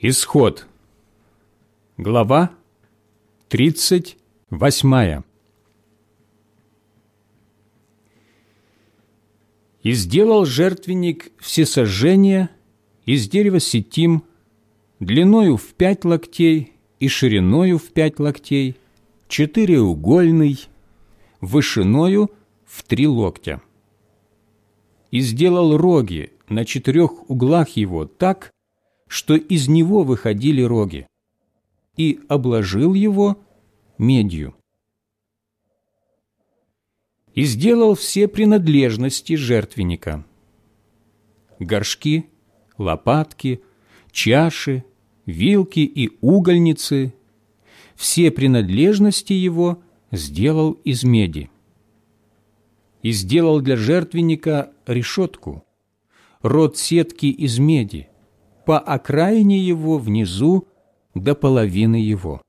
Исход. Глава 38. «И сделал жертвенник всесожжения из дерева сетим, длиною в пять локтей и шириною в пять локтей, четыреугольный, вышиною в три локтя. И сделал роги на четырех углах его так, что из него выходили роги, и обложил его медью. И сделал все принадлежности жертвенника – горшки, лопатки, чаши, вилки и угольницы – все принадлежности его сделал из меди. И сделал для жертвенника решетку, рот сетки из меди – по окраине его внизу до половины его.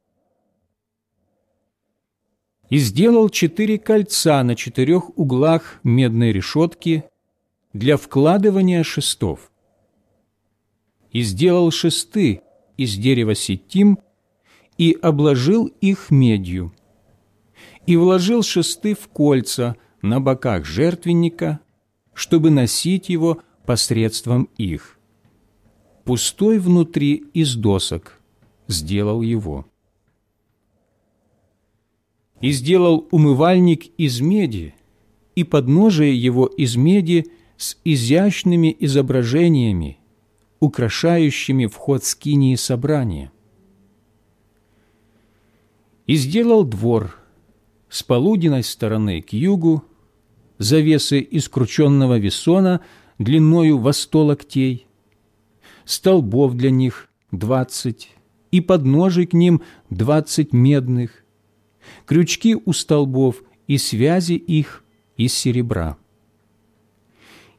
И сделал четыре кольца на четырех углах медной решетки для вкладывания шестов. И сделал шесты из дерева сетим и обложил их медью. И вложил шесты в кольца на боках жертвенника, чтобы носить его посредством их пустой внутри из досок, сделал его. И сделал умывальник из меди, и подножие его из меди с изящными изображениями, украшающими вход скинии собрания. И сделал двор с полуденной стороны к югу, завесы из крученного весона длиною во сто локтей, столбов для них двадцать, и подножий к ним двадцать медных, крючки у столбов и связи их из серебра.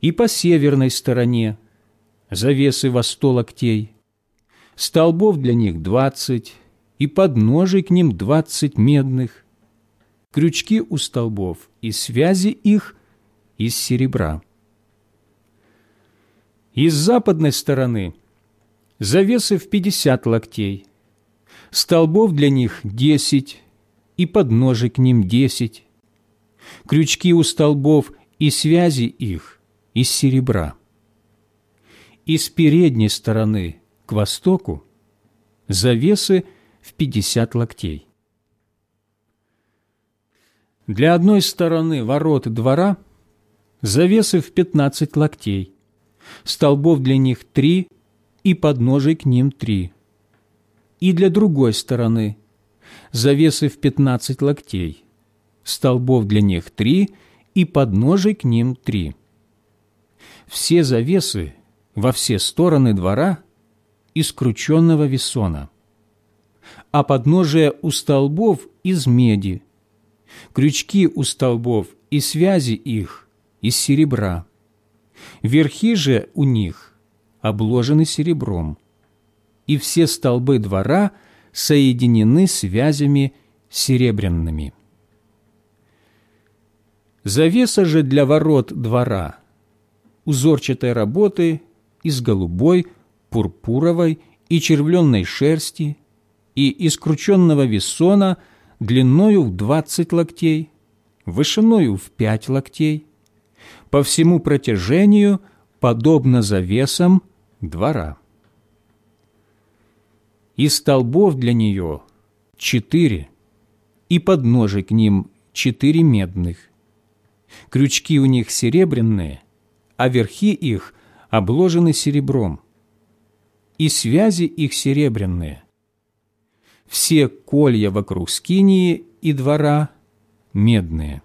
И по северной стороне завесы во сто локтей, столбов для них двадцать, и подножий к ним двадцать медных, крючки у столбов и связи их из серебра. И с западной стороны завесы в пятьдесят локтей, столбов для них десять и подножек к ним десять, крючки у столбов и связи их из серебра. И с передней стороны к востоку завесы в пятьдесят локтей. Для одной стороны ворот двора завесы в пятнадцать локтей, столбов для них три и подножий к ним три. И для другой стороны завесы в пятнадцать локтей, столбов для них три и подножий к ним три. Все завесы во все стороны двора из крученного весона, а подножие у столбов из меди, крючки у столбов и связи их из серебра, Верхи же у них обложены серебром, и все столбы двора соединены связями серебряными. Завеса же для ворот двора узорчатой работы из голубой, пурпуровой и червленной шерсти и из крученного весона длиною в двадцать локтей, вышиною в пять локтей, по всему протяжению, подобно завесам двора. И столбов для нее четыре, и подножий к ним четыре медных. Крючки у них серебряные, а верхи их обложены серебром, и связи их серебряные. Все колья вокруг скинии и двора медные.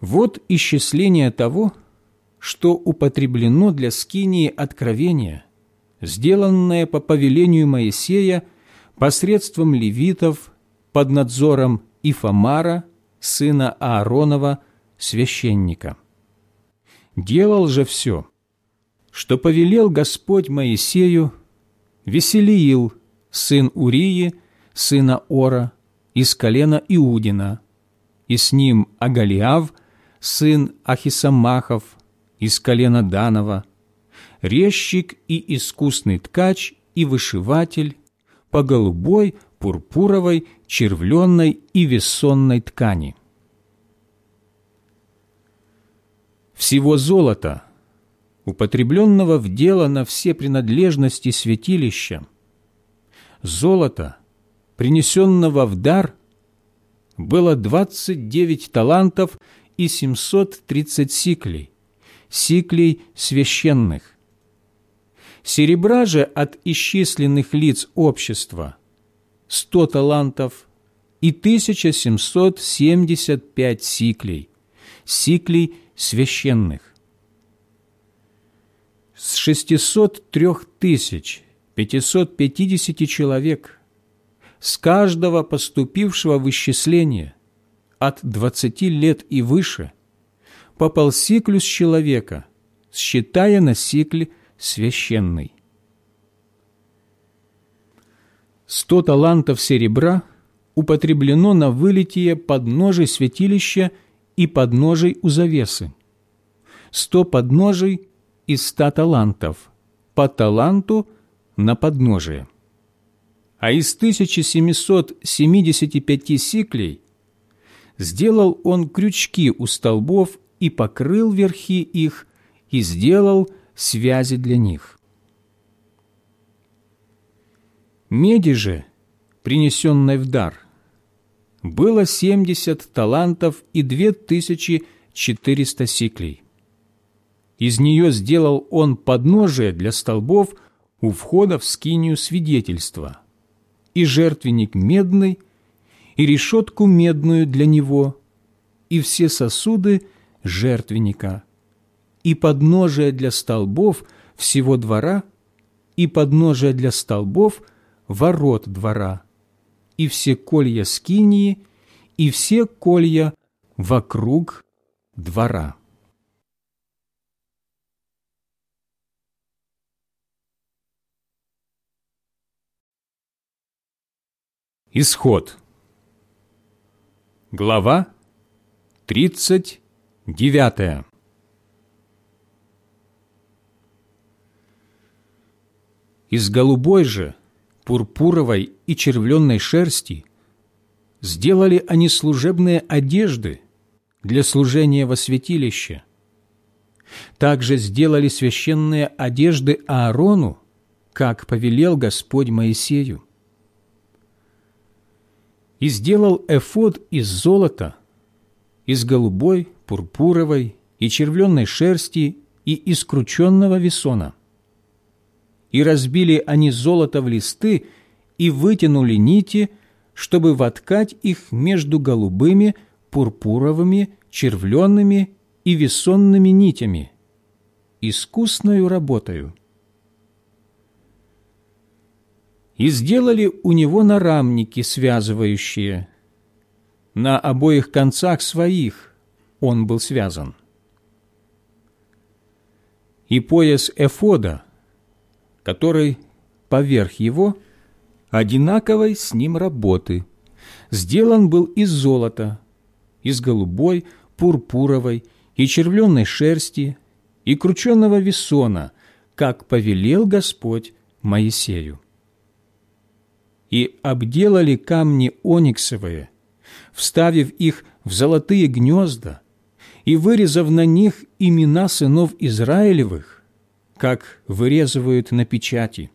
Вот исчисление того, что употреблено для скинии откровения, сделанное по повелению Моисея посредством левитов под надзором Ифамара, сына Ааронова, священника. Делал же все, что повелел Господь Моисею, Веселиил, сын Урии, сына Ора, из колена Иудина, и с ним Агалиав, сын Ахисамахов из колена Данова, резчик и искусный ткач и вышиватель по голубой, пурпуровой, червленной и весонной ткани. Всего золота, употребленного в дело на все принадлежности святилища, золота, принесенного в дар, было двадцать девять талантов и семьсот тридцать сиклей, сиклей священных. Серебра же от исчисленных лиц общества сто талантов и тысяча семьсот семьдесят пять сиклей, сиклей священных. С шестисот трех тысяч пятисот пятидесяти человек – с каждого поступившего в исчисление от двадцати лет и выше попал сиклю с человека, считая на сикль священный. Сто талантов серебра употреблено на вылитие подножий святилища и подножий у завесы, сто подножий и ста талантов, по таланту на подножие а из 1775 сиклей сделал он крючки у столбов и покрыл верхи их, и сделал связи для них. Меди же, принесенной в дар, было семьдесят талантов и две тысячи четыреста сиклей. Из нее сделал он подножие для столбов у входа в скинию свидетельства – и жертвенник медный, и решетку медную для него, и все сосуды жертвенника, и подножие для столбов всего двора, и подножие для столбов ворот двора, и все колья скинии, и все колья вокруг двора. Исход. Глава 39. Из голубой же, пурпуровой и червленной шерсти сделали они служебные одежды для служения во святилище. Также сделали священные одежды Аарону, как повелел Господь Моисею и сделал эфод из золота, из голубой, пурпуровой и червленной шерсти и из крученного весона. И разбили они золото в листы и вытянули нити, чтобы воткать их между голубыми, пурпуровыми, червленными и весонными нитями, искусною работою. И сделали у него нарамники, связывающие. На обоих концах своих он был связан. И пояс эфода, который поверх его, одинаковой с ним работы, сделан был из золота, из голубой, пурпуровой и червленной шерсти и крученного весона, как повелел Господь Моисею и обделали камни ониксовые, вставив их в золотые гнезда и вырезав на них имена сынов Израилевых, как вырезывают на печати.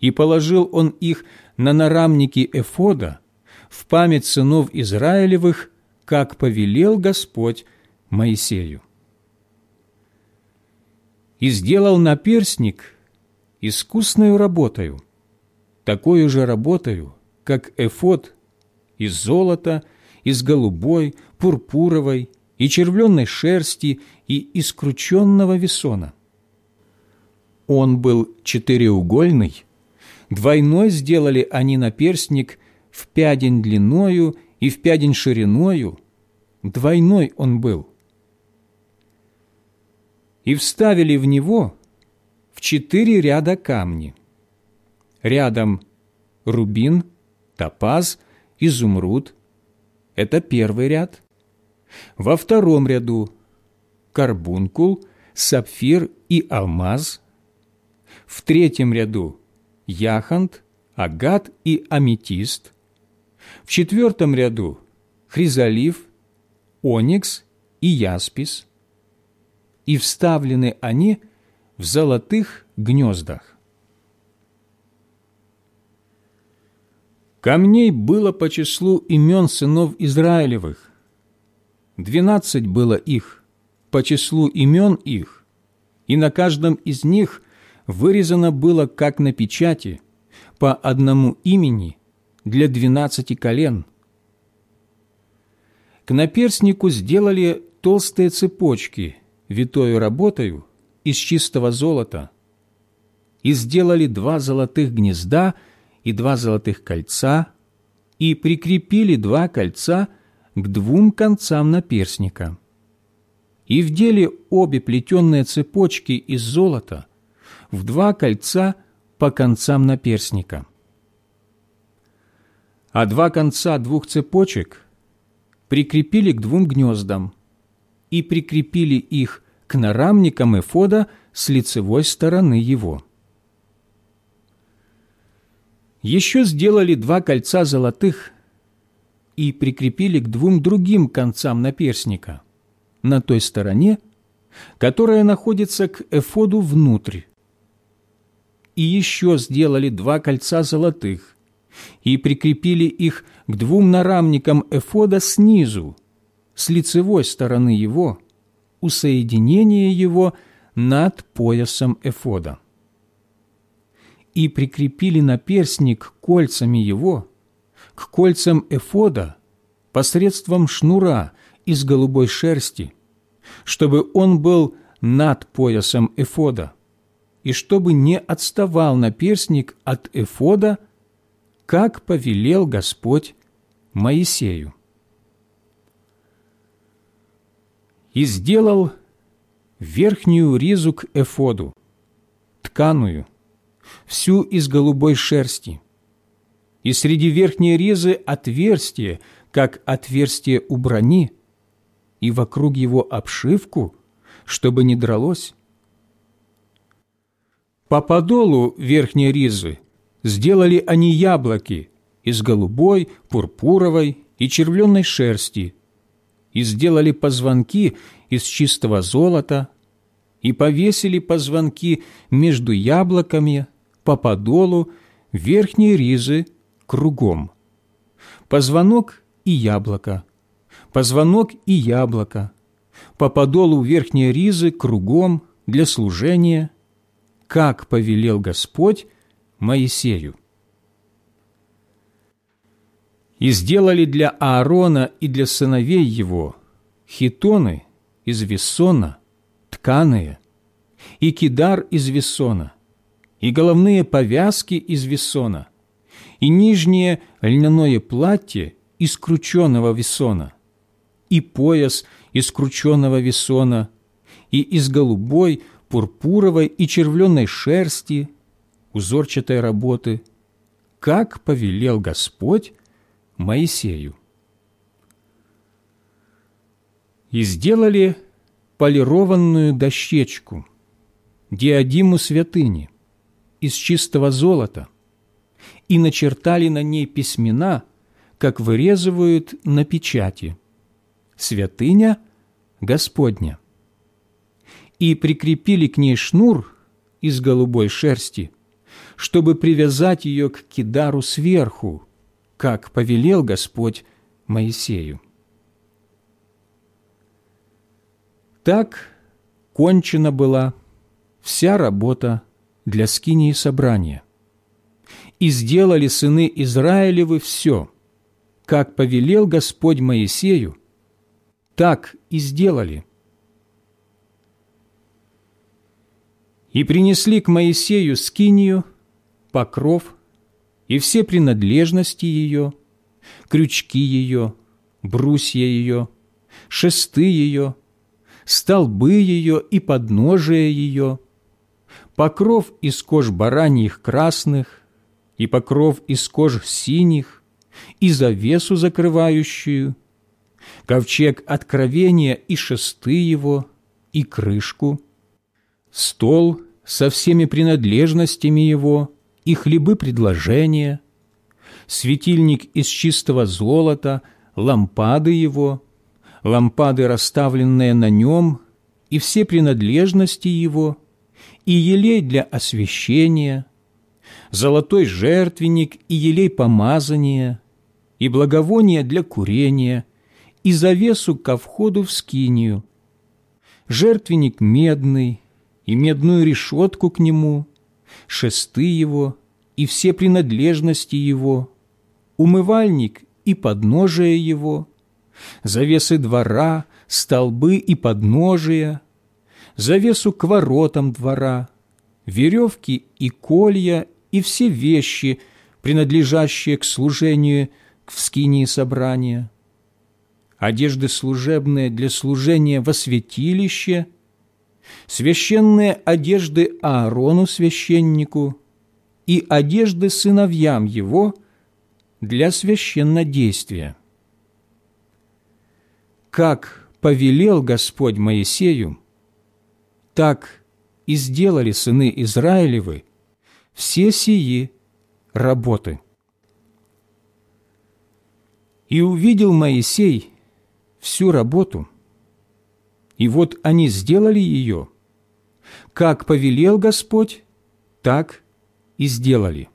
И положил он их на нарамники эфода в память сынов Израилевых, как повелел Господь Моисею. И сделал наперстник искусною работою, такой же работаю, как эфод из золота, из голубой, пурпуровой и червленной шерсти и из крученного весона. Он был четыреугольный, двойной сделали они наперстник в пядень длиною и в пядень шириною, двойной он был. И вставили в него в четыре ряда камни – Рядом рубин, топаз, изумруд – это первый ряд. Во втором ряду карбункул, сапфир и алмаз, в третьем ряду яхонт, агат и аметист, в четвертом ряду хризолив, оникс и яспис, и вставлены они в золотых гнездах. Камней было по числу имен сынов Израилевых. Двенадцать было их, по числу имен их, и на каждом из них вырезано было, как на печати, по одному имени для двенадцати колен. К наперстнику сделали толстые цепочки, витою работою, из чистого золота, и сделали два золотых гнезда и два золотых кольца, и прикрепили два кольца к двум концам наперстника. И вдели обе плетенные цепочки из золота в два кольца по концам наперстника. А два конца двух цепочек прикрепили к двум гнездам и прикрепили их к нарамникам эфода с лицевой стороны его. Еще сделали два кольца золотых и прикрепили к двум другим концам наперстника, на той стороне, которая находится к эфоду внутрь. И еще сделали два кольца золотых и прикрепили их к двум нарамникам эфода снизу, с лицевой стороны его, у соединения его над поясом эфода. И прикрепили наперстник кольцами его к кольцам эфода посредством шнура из голубой шерсти, чтобы он был над поясом эфода, и чтобы не отставал наперстник от эфода, как повелел Господь Моисею. и сделал верхнюю ризу к эфоду, тканую, всю из голубой шерсти, и среди верхней ризы отверстие, как отверстие у брони, и вокруг его обшивку, чтобы не дралось. По подолу верхней ризы сделали они яблоки из голубой, пурпуровой и червленной шерсти – и сделали позвонки из чистого золота, и повесили позвонки между яблоками по подолу верхней ризы кругом. Позвонок и яблоко, позвонок и яблоко, по подолу верхней ризы кругом для служения, как повелел Господь Моисею. И сделали для Аарона и для сыновей его хитоны из вессона, тканые, и кидар из вессона, и головные повязки из вессона, и нижнее льняное платье из крученного весона, и пояс из крученного весона, и из голубой, пурпуровой и червленой шерсти, узорчатой работы, как повелел Господь Моисею. И сделали полированную дощечку, диадиму святыни, из чистого золота, и начертали на ней письмена, как вырезывают на печати «Святыня Господня». И прикрепили к ней шнур из голубой шерсти, чтобы привязать ее к кидару сверху, как повелел Господь Моисею. Так кончена была вся работа для скинии собрания. И сделали сыны Израилевы все, как повелел Господь Моисею, так и сделали. И принесли к Моисею скинию, покров и все принадлежности ее, крючки ее, брусья ее, шесты ее, столбы ее и подножия ее, покров из кож бараньих красных и покров из кож синих, и завесу закрывающую, ковчег откровения и шесты его, и крышку, стол со всеми принадлежностями его и хлебы предложения, светильник из чистого золота, лампады его, лампады, расставленные на нем, и все принадлежности его, и елей для освящения, золотой жертвенник и елей помазания, и благовоние для курения, и завесу ко входу в скинию, жертвенник медный, и медную решетку к нему, шесты его и все принадлежности его, умывальник и подножие его, завесы двора, столбы и подножия, завесу к воротам двора, веревки и колья и все вещи, принадлежащие к служению в скинии собрания, одежды служебные для служения во святилище, священные одежды Аарону священнику и одежды сыновьям его для священнодействия. Как повелел Господь Моисею, так и сделали сыны Израилевы все сии работы. И увидел Моисей всю работу, и вот они сделали ее, как повелел Господь, так и сделали.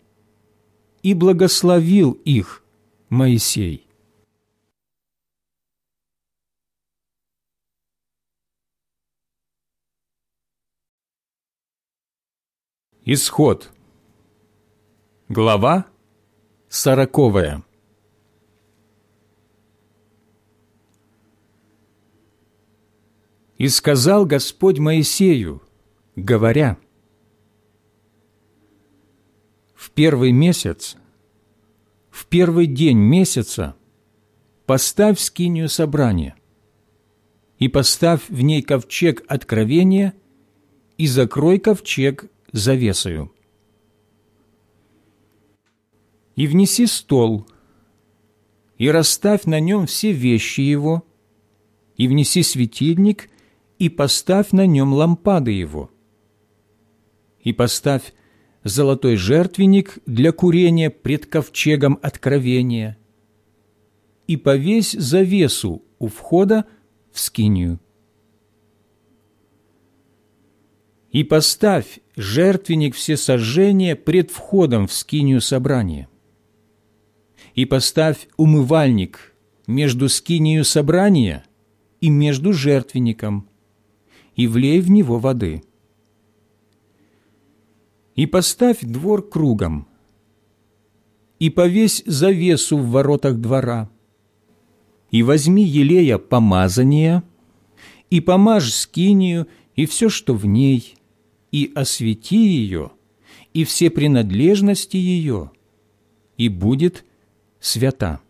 И благословил их Моисей. Исход. Глава сороковая. И сказал Господь Моисею, говоря, «В первый месяц, в первый день месяца поставь скинию собрания и поставь в ней ковчег откровения и закрой ковчег завесою. И внеси стол, и расставь на нем все вещи его, и внеси светильник, и поставь на нем лампады его. И поставь золотой жертвенник для курения пред ковчегом откровения, и повесь завесу у входа в скинию. И поставь жертвенник всесожжения пред входом в скинию собрания. И поставь умывальник между скинию собрания и между жертвенником, и влей в него воды. И поставь двор кругом, и повесь завесу в воротах двора, и возьми елея помазания, и помажь скинию и все, что в ней, и освети ее, и все принадлежности ее, и будет свята.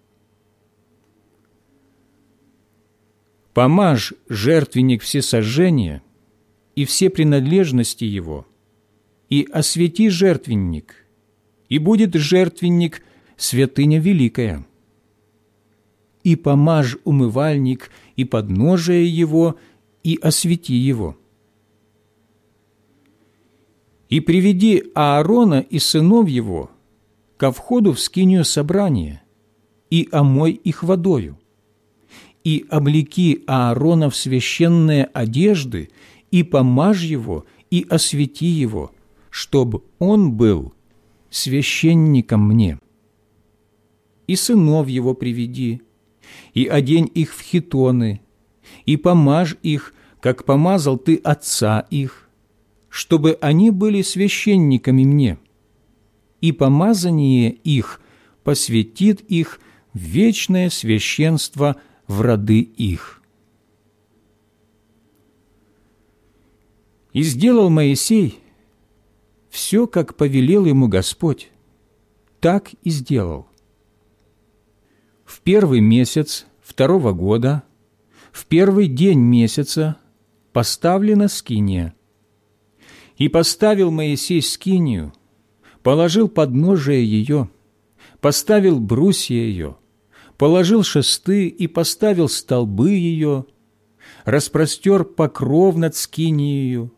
Помажь жертвенник всесожжения и все принадлежности его, и освети жертвенник, и будет жертвенник святыня великая. И помажь умывальник и подножие его, и освети его и приведи Аарона и сынов его ко входу в скинию собрания, и омой их водою, и облеки Аарона в священные одежды, и помажь его, и освети его, чтобы он был священником мне. И сынов его приведи, и одень их в хитоны, и помажь их, как помазал ты отца их, чтобы они были священниками мне, и помазание их посвятит их в вечное священство в роды их. И сделал Моисей все, как повелел ему Господь, так и сделал. В первый месяц второго года, в первый день месяца поставлена скиния – и поставил Моисей скинию, положил подножие ее, поставил брусья ее, положил шесты и поставил столбы ее, распростер покров над скинией,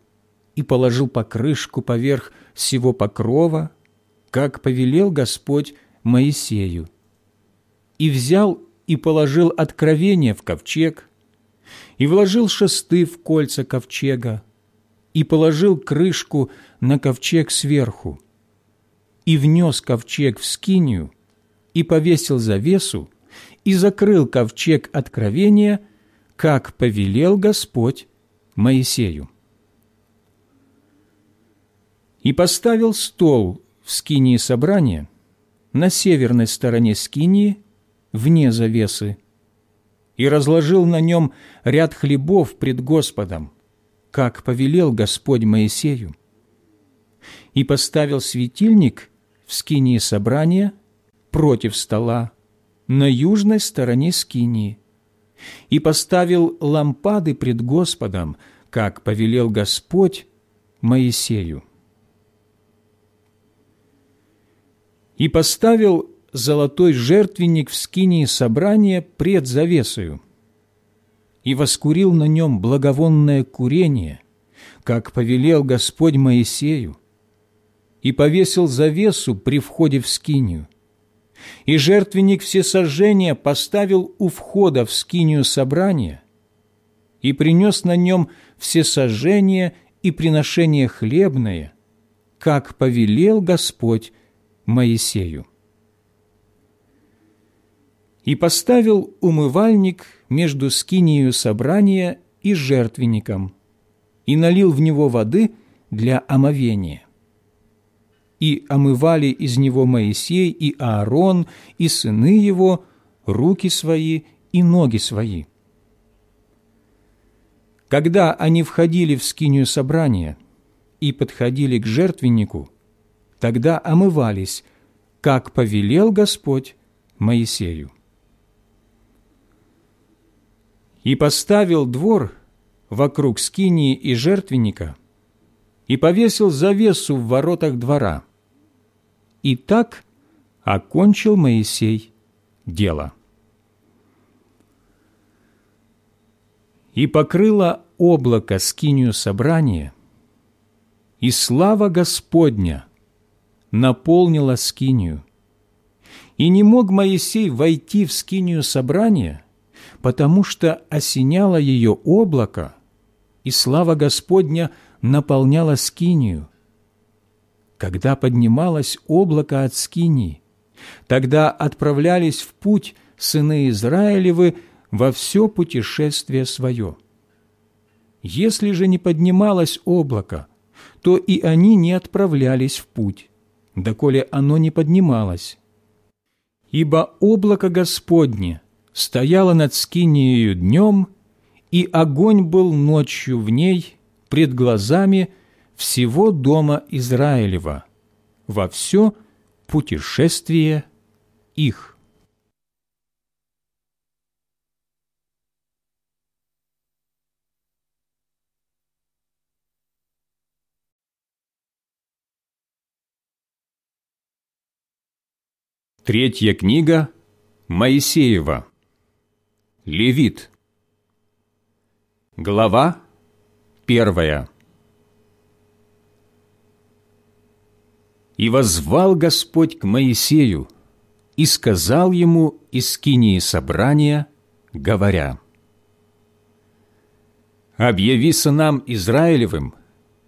и положил покрышку поверх всего покрова, как повелел Господь Моисею. И взял и положил откровение в ковчег, и вложил шесты в кольца ковчега, и положил крышку на ковчег сверху, и внес ковчег в скинию, и повесил завесу, и закрыл ковчег откровения, как повелел Господь Моисею. И поставил стол в скинии собрания на северной стороне скинии, вне завесы, и разложил на нем ряд хлебов пред Господом, как повелел Господь Моисею. И поставил светильник в скинии собрания против стола на южной стороне скинии, и поставил лампады пред Господом, как повелел Господь Моисею. И поставил золотой жертвенник в скинии собрания пред завесою, и воскурил на нем благовонное курение, как повелел Господь Моисею, и повесил завесу при входе в скинию, и жертвенник всесожжения поставил у входа в скинию собрания и принес на нем всесожжение и приношение хлебное, как повелел Господь Моисею. И поставил умывальник между скинию собрания и жертвенником, и налил в него воды для омовения и омывали из него Моисей и Аарон и сыны его руки свои и ноги свои. Когда они входили в скинию собрания и подходили к жертвеннику, тогда омывались, как повелел Господь Моисею. И поставил двор вокруг скинии и жертвенника и повесил завесу в воротах двора – и так окончил Моисей дело. И покрыло облако скинию собрания, и слава Господня наполнила скинию. И не мог Моисей войти в скинию собрания, потому что осеняло ее облако, и слава Господня наполняла скинию. Когда поднималось облако от скинии, тогда отправлялись в путь сыны Израилевы во все путешествие свое. Если же не поднималось облако, то и они не отправлялись в путь, доколе оно не поднималось. Ибо облако Господне стояло над скинией днем, и огонь был ночью в ней пред глазами всего дома Израилева во все путешествие их. Третья книга Моисеева. Левит. Глава первая. И возвал Господь к Моисею и сказал ему из скинии собрания, говоря, «Объяви сынам Израилевым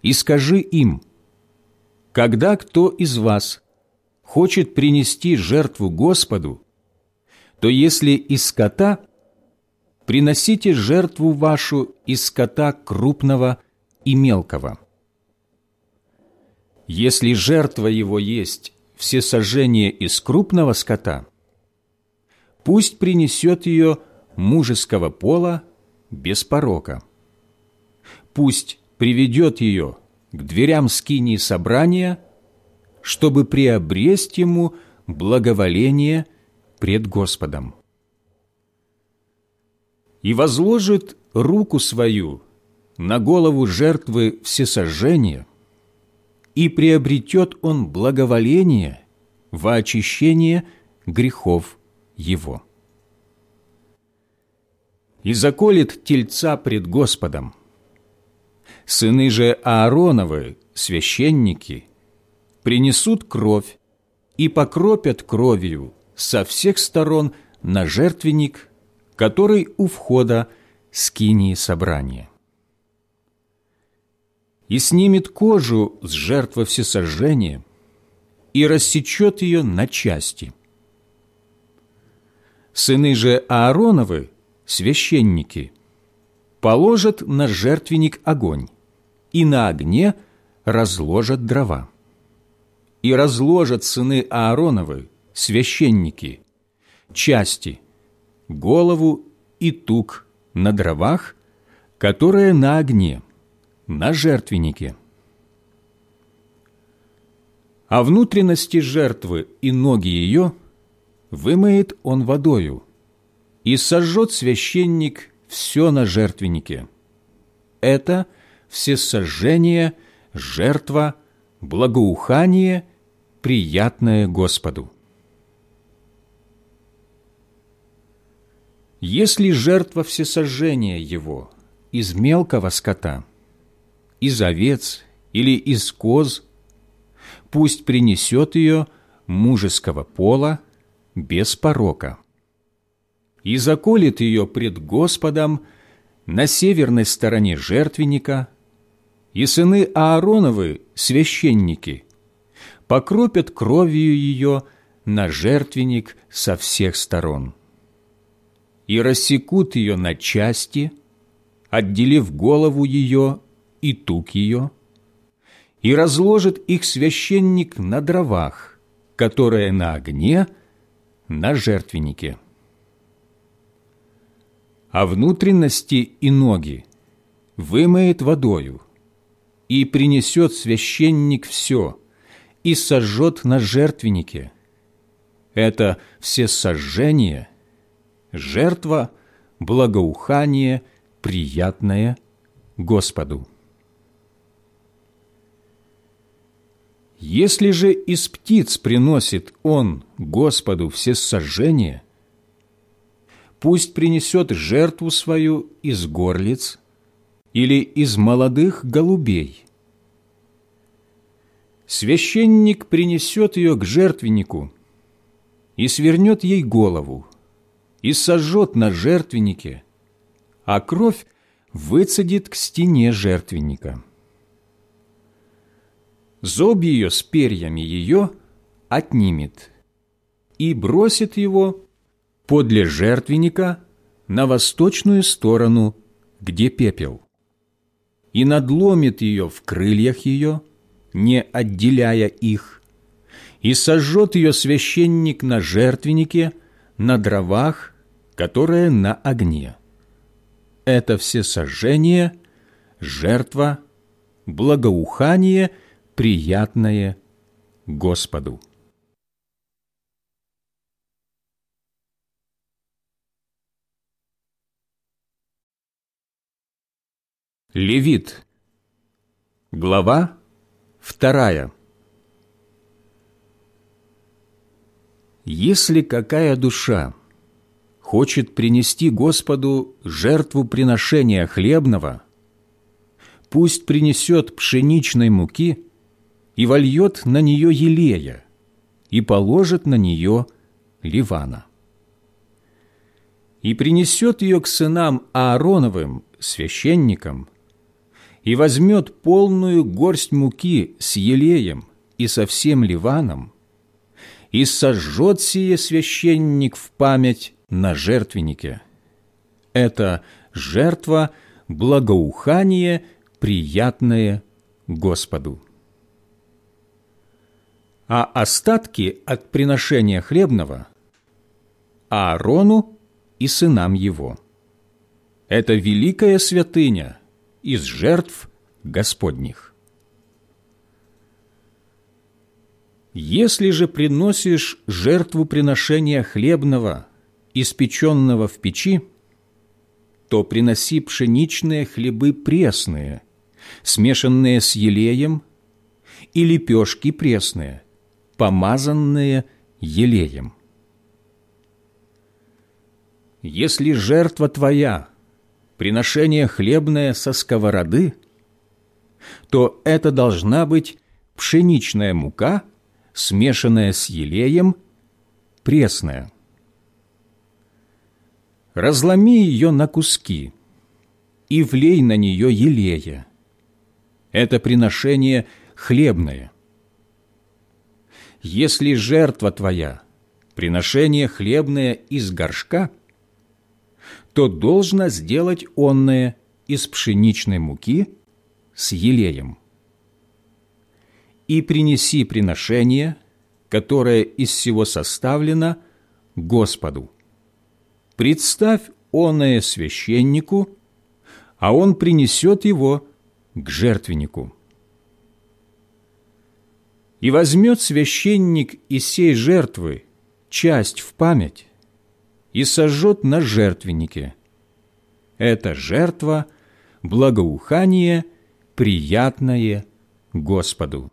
и скажи им, когда кто из вас хочет принести жертву Господу, то если из скота, приносите жертву вашу из скота крупного и мелкого» Если жертва его есть всесожжение из крупного скота, пусть принесет ее мужеского пола без порока. Пусть приведет ее к дверям скинии собрания, чтобы приобресть ему благоволение пред Господом. И возложит руку свою на голову жертвы всесожжения – и приобретет он благоволение во очищение грехов его. И заколет тельца пред Господом. Сыны же Аароновы, священники, принесут кровь и покропят кровью со всех сторон на жертвенник, который у входа скинии собрания. И снимет кожу с жертвы всесожжения и рассечет ее на части. Сыны же Аароновы, священники, положат на жертвенник огонь, и на огне разложат дрова. И разложат сыны Аароновы, священники, части, голову и тук на дровах, которые на огне, на жертвеннике. А внутренности жертвы и ноги ее вымоет он водою, и сожжет священник все на жертвеннике. Это – всесожжение, жертва, благоухание, приятное Господу. Если жертва всесожжения его из мелкого скота, из овец или из коз, пусть принесет ее мужеского пола без порока и заколет ее пред Господом на северной стороне жертвенника и сыны Аароновы, священники, покропят кровью ее на жертвенник со всех сторон и рассекут ее на части, отделив голову ее и тук ее, и разложит их священник на дровах, которые на огне, на жертвеннике. А внутренности и ноги вымоет водою, и принесет священник все, и сожжет на жертвеннике. Это все сожжение, жертва, благоухание, приятное Господу. Если же из птиц приносит он Господу все сожжения, пусть принесет жертву свою из горлиц или из молодых голубей. Священник принесет ее к жертвеннику и свернет ей голову, и сожжет на жертвеннике, а кровь выцедит к стене жертвенника. Зоб ее с перьями ее отнимет и бросит его подле жертвенника на восточную сторону, где пепел и надломит ее в крыльях ее, не отделяя их, и сожжет ее священник на жертвеннике, на дровах, которые на огне. Это все сожжение, жертва, благоухание, приятное Господу. Левит. Глава вторая. Если какая душа хочет принести Господу жертву приношения хлебного, пусть принесет пшеничной муки и вольет на нее елея и положит на нее ливана. И принесет ее к сынам Аароновым, священникам, и возьмет полную горсть муки с елеем и со всем ливаном, и сожжет сие священник в память на жертвеннике. Это жертва, благоухание, приятное Господу. А остатки от приношения хлебного Аарону и сынам его. Это великая святыня – из жертв Господних. Если же приносишь жертву приношения хлебного, испеченного в печи, то приноси пшеничные хлебы пресные, смешанные с елеем, и лепешки пресные, помазанные елеем. Если жертва твоя приношение хлебное со сковороды, то это должна быть пшеничная мука, смешанная с елеем, пресная. Разломи ее на куски и влей на нее елея. Это приношение хлебное. Если жертва твоя – приношение хлебное из горшка, то должно сделать онное из пшеничной муки с елеем. И принеси приношение, которое из всего составлено, Господу. Представь оное священнику, а он принесет его к жертвеннику. И возьмет священник из сей жертвы часть в память и сожжет на жертвеннике. Это жертва, благоухание, приятное Господу.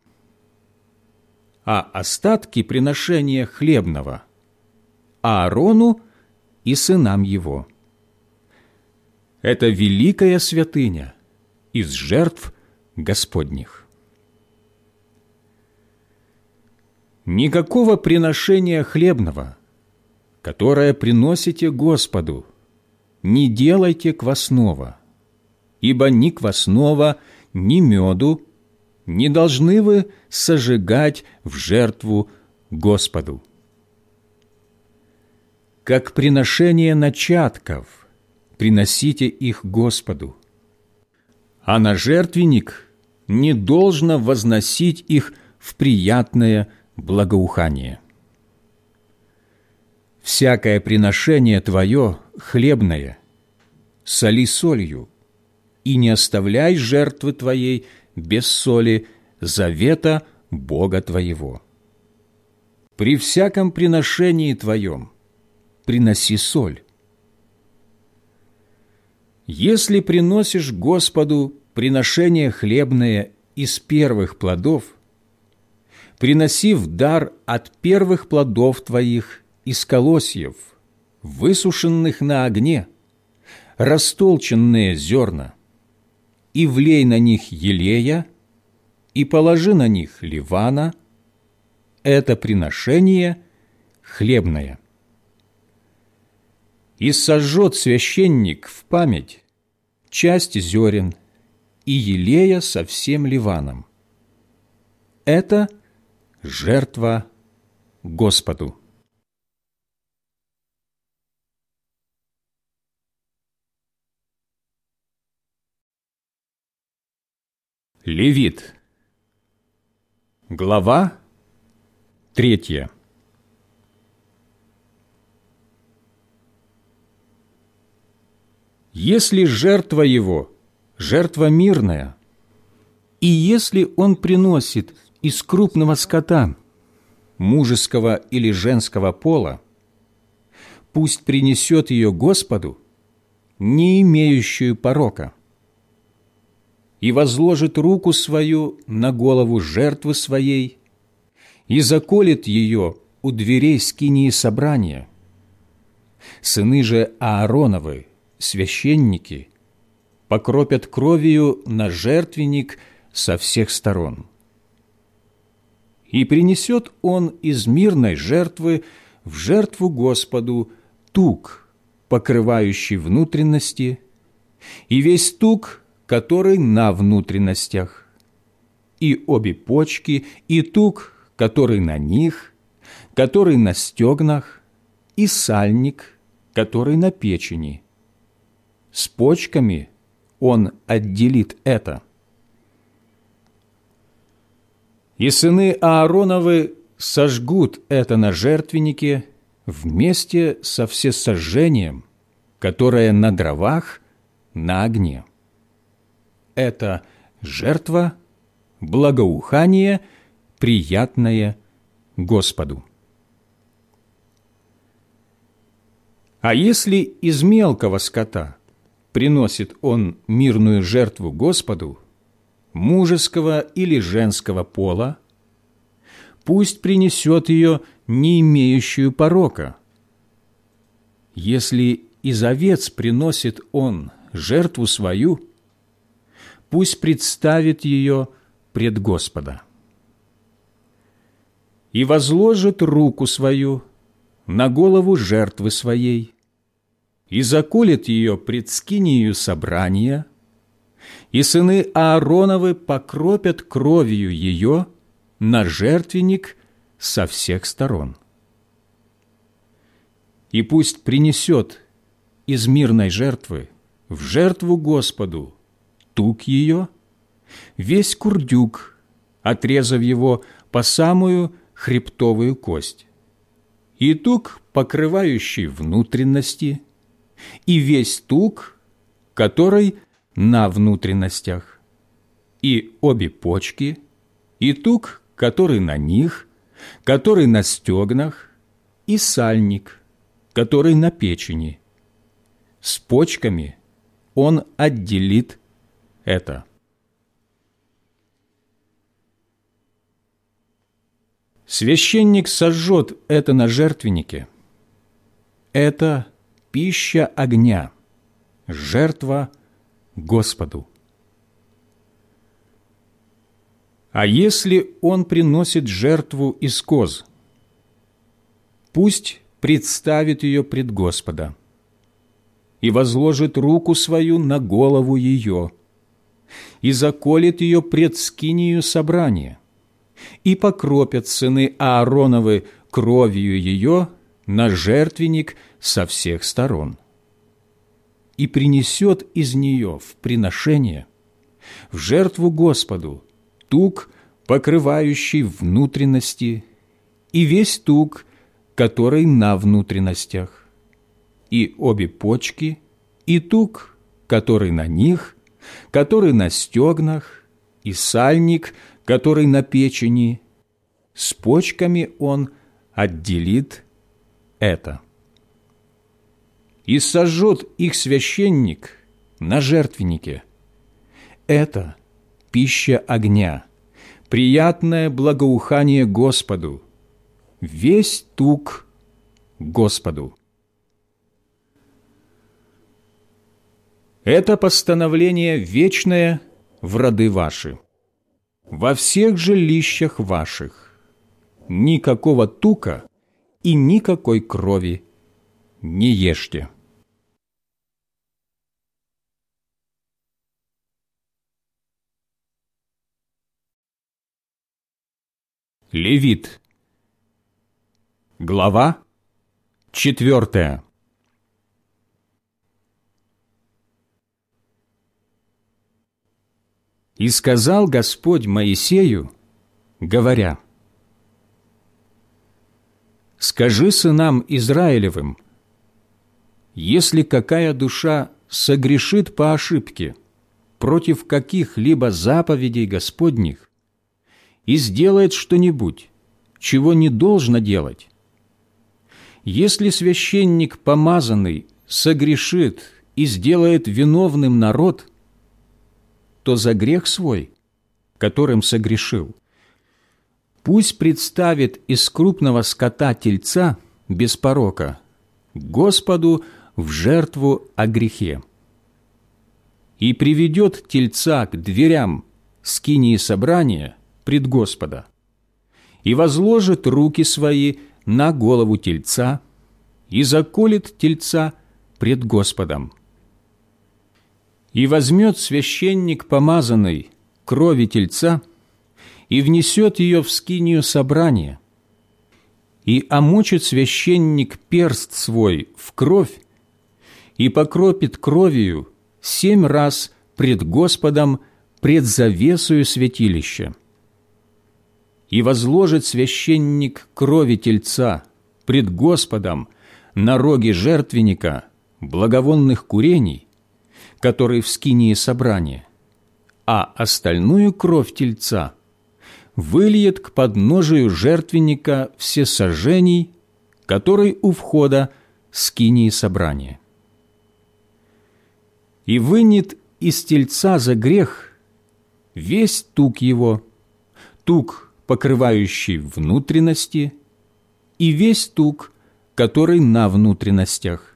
А остатки приношения хлебного Аарону и сынам его. Это великая святыня из жертв Господних. Никакого приношения хлебного, которое приносите Господу, не делайте квасного, ибо ни квасного, ни меду не должны вы сожигать в жертву Господу. Как приношение начатков приносите их Господу, а на жертвенник не должно возносить их в приятное благоухание. Всякое приношение твое хлебное, соли солью, и не оставляй жертвы твоей без соли завета Бога твоего. При всяком приношении твоем приноси соль. Если приносишь Господу приношение хлебное из первых плодов, приноси в дар от первых плодов твоих из колосьев, высушенных на огне, растолченные зерна, и влей на них елея, и положи на них ливана, это приношение хлебное. И сожжет священник в память часть зерен и елея со всем ливаном. Это жертва Господу. Левит. Глава третья. Если жертва его – жертва мирная, и если он приносит из крупного скота, мужеского или женского пола, пусть принесет ее Господу, не имеющую порока – и возложит руку свою на голову жертвы своей и заколет ее у дверей скинии собрания. Сыны же Аароновы, священники, покропят кровью на жертвенник со всех сторон. И принесет он из мирной жертвы в жертву Господу тук, покрывающий внутренности, и весь тук который на внутренностях, и обе почки, и тук, который на них, который на стегнах, и сальник, который на печени. С почками он отделит это. И сыны Аароновы сожгут это на жертвеннике вместе со всесожжением, которое на дровах на огне это жертва, благоухание, приятное Господу. А если из мелкого скота приносит он мирную жертву Господу, мужеского или женского пола, пусть принесет ее не имеющую порока. Если из овец приносит он жертву свою – пусть представит ее пред Господа. И возложит руку свою на голову жертвы своей, и заколет ее пред скинию собрания, и сыны Аароновы покропят кровью ее на жертвенник со всех сторон. И пусть принесет из мирной жертвы в жертву Господу тук ее, весь курдюк, отрезав его по самую хребтовую кость, и тук, покрывающий внутренности, и весь тук, который на внутренностях, и обе почки, и тук, который на них, который на стегнах, и сальник, который на печени. С почками он отделит это. Священник сожжет это на жертвеннике. Это пища огня, жертва Господу. А если он приносит жертву из коз, пусть представит ее пред Господа и возложит руку свою на голову ее и заколет ее пред скинию собрания, и покропят сыны Аароновы кровью ее на жертвенник со всех сторон, и принесет из нее в приношение, в жертву Господу, тук, покрывающий внутренности, и весь тук, который на внутренностях, и обе почки, и тук, который на них, который на стегнах, и сальник, который на печени, с почками он отделит это. И сожжет их священник на жертвеннике. Это пища огня, приятное благоухание Господу, весь тук Господу. Это постановление вечное в роды ваши, во всех жилищах ваших. Никакого тука и никакой крови не ешьте. Левит. Глава четвертая. И сказал Господь Моисею, говоря, «Скажи сынам Израилевым, если какая душа согрешит по ошибке против каких-либо заповедей Господних и сделает что-нибудь, чего не должно делать, если священник помазанный согрешит и сделает виновным народ – то за грех свой, которым согрешил, пусть представит из крупного скота тельца без порока Господу в жертву о грехе. И приведет тельца к дверям скинии собрания пред Господа и возложит руки свои на голову тельца и заколет тельца пред Господом. И возьмет священник помазанный крови тельца и внесет ее в скинию собрания, и омочит священник перст свой в кровь и покропит кровью семь раз пред Господом пред завесою святилища. И возложит священник крови тельца пред Господом на роге жертвенника благовонных курений – который в скинии собрания, а остальную кровь тельца выльет к подножию жертвенника всесожжений, который у входа скинии собрания. И вынет из тельца за грех весь тук его, тук, покрывающий внутренности, и весь тук, который на внутренностях,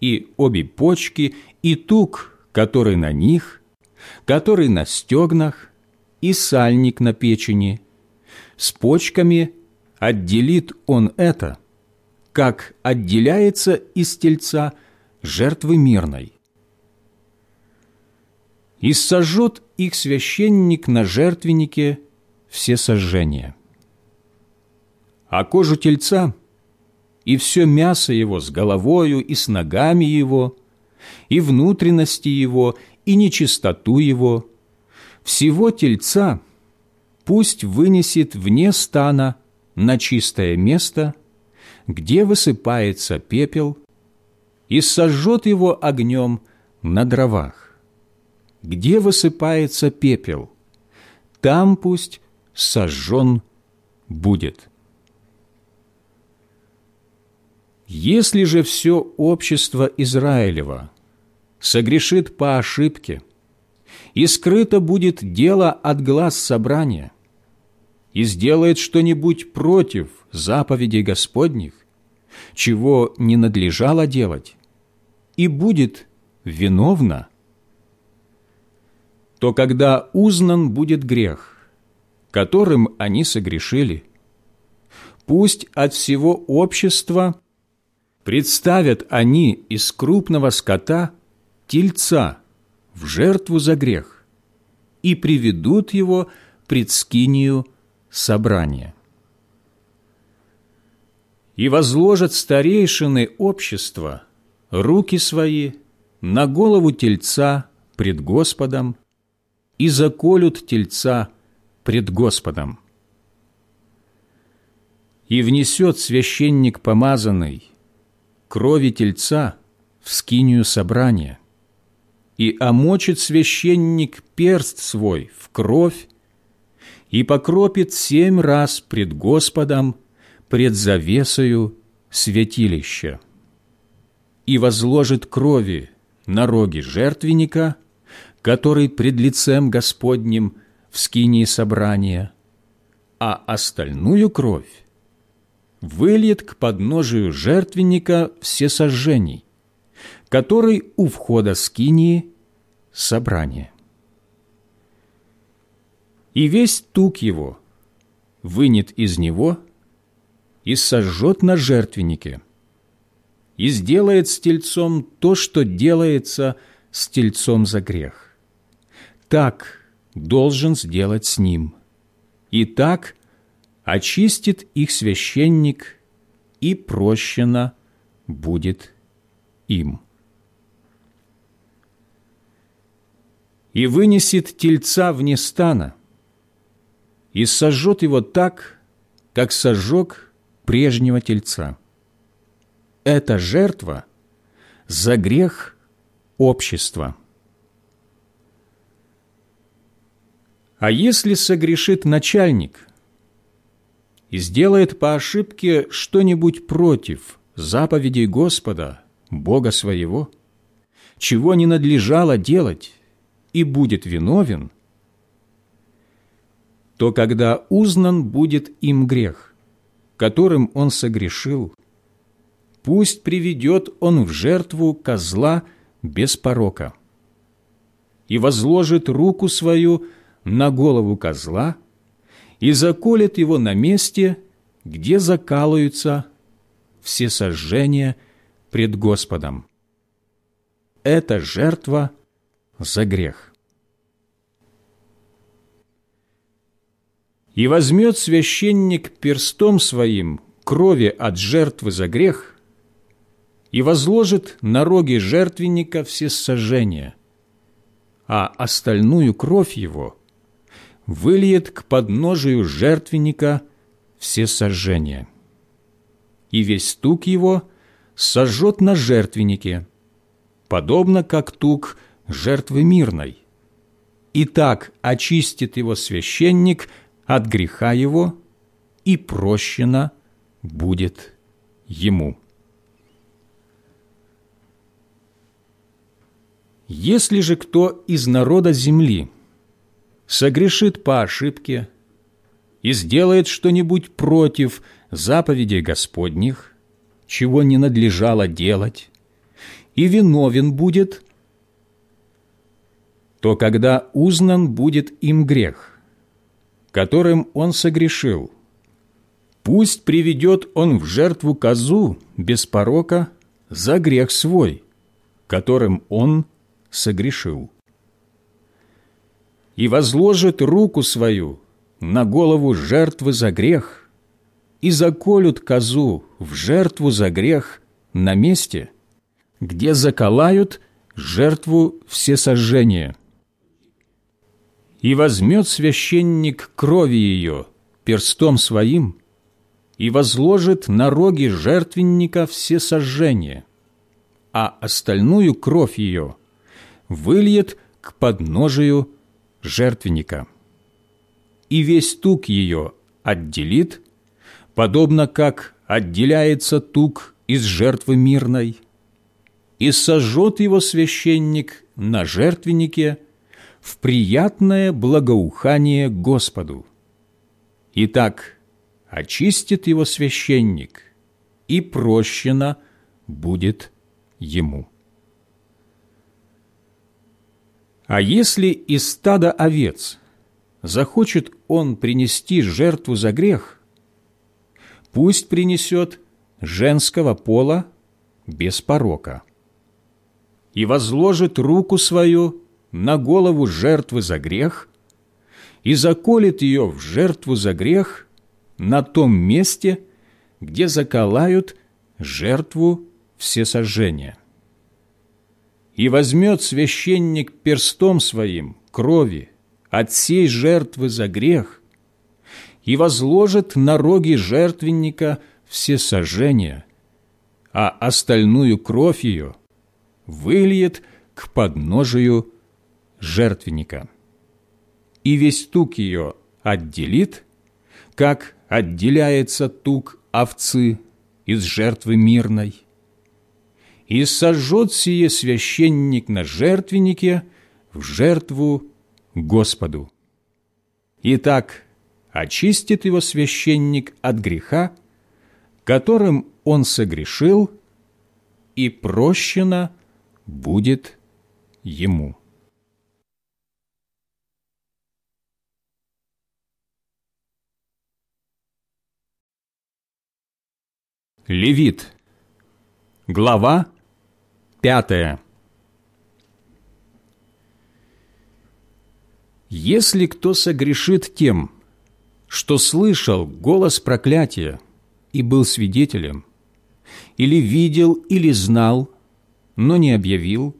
и обе почки, и тук, который на них, который на стегнах, и сальник на печени. С почками отделит он это, как отделяется из тельца жертвы мирной. И сожжет их священник на жертвеннике все сожжения. А кожу тельца и все мясо его с головою и с ногами его, и внутренности его, и нечистоту его, всего тельца пусть вынесет вне стана на чистое место, где высыпается пепел, и сожжет его огнем на дровах. Где высыпается пепел, там пусть сожжен будет. Если же все общество Израилева согрешит по ошибке, и скрыто будет дело от глаз собрания, и сделает что-нибудь против заповедей Господних, чего не надлежало делать, и будет виновна, то когда узнан будет грех, которым они согрешили, пусть от всего общества представят они из крупного скота тельца в жертву за грех и приведут его пред скинию собрания. И возложат старейшины общества руки свои на голову тельца пред Господом и заколют тельца пред Господом. И внесет священник помазанный крови тельца в скинию собрания, и омочит священник перст свой в кровь, и покропит семь раз пред Господом, пред завесою святилища, и возложит крови на роги жертвенника, который пред лицем Господним в скинии собрания, а остальную кровь выльет к подножию жертвенника всесожжений, который у входа скинии собрания. И весь тук его вынет из него и сожжет на жертвеннике, и сделает с тельцом то, что делается с тельцом за грех. Так должен сделать с ним, и так очистит их священник, и прощено будет им. И вынесет тельца вне стана, и сожжет его так, как сожег прежнего тельца. Это жертва за грех общества. А если согрешит начальник – и сделает по ошибке что-нибудь против заповедей Господа, Бога своего, чего не надлежало делать, и будет виновен, то когда узнан будет им грех, которым он согрешил, пусть приведет он в жертву козла без порока и возложит руку свою на голову козла и заколет его на месте, где закалываются все сожжения пред Господом. Это жертва за грех. И возьмет священник перстом своим крови от жертвы за грех и возложит на роги жертвенника все сожжения, а остальную кровь его – выльет к подножию жертвенника все сожжения. И весь тук его сожжет на жертвеннике, подобно как тук жертвы мирной. И так очистит его священник от греха его, и прощено будет ему. Если же кто из народа земли – согрешит по ошибке и сделает что-нибудь против заповедей Господних, чего не надлежало делать, и виновен будет, то когда узнан будет им грех, которым он согрешил, пусть приведет он в жертву козу без порока за грех свой, которым он согрешил. И возложит руку свою на голову жертвы за грех, и заколют козу в жертву за грех на месте, где заколают жертву всесожжения. И возьмет священник крови ее перстом своим и возложит на роги жертвенника всесожжения, а остальную кровь ее выльет к подножию жертвенника. И весь тук ее отделит, подобно как отделяется тук из жертвы мирной, и сожжет его священник на жертвеннике в приятное благоухание Господу. Итак, очистит его священник, и прощено будет ему. А если из стада овец захочет он принести жертву за грех, пусть принесет женского пола без порока и возложит руку свою на голову жертвы за грех и заколет ее в жертву за грех на том месте, где заколают жертву всесожжения. И возьмет священник перстом своим крови от сей жертвы за грех и возложит на роги жертвенника всесожжения, а остальную кровь ее – выльет к подножию жертвенника. И весь тук ее отделит, как отделяется тук овцы из жертвы мирной. И сожжет сие священник на жертвеннике в жертву Господу. Итак, очистит его священник от греха, которым он согрешил, и прощено – будет ему. Левит. Глава пятая. Если кто согрешит тем, что слышал голос проклятия и был свидетелем, или видел, или знал, но не объявил,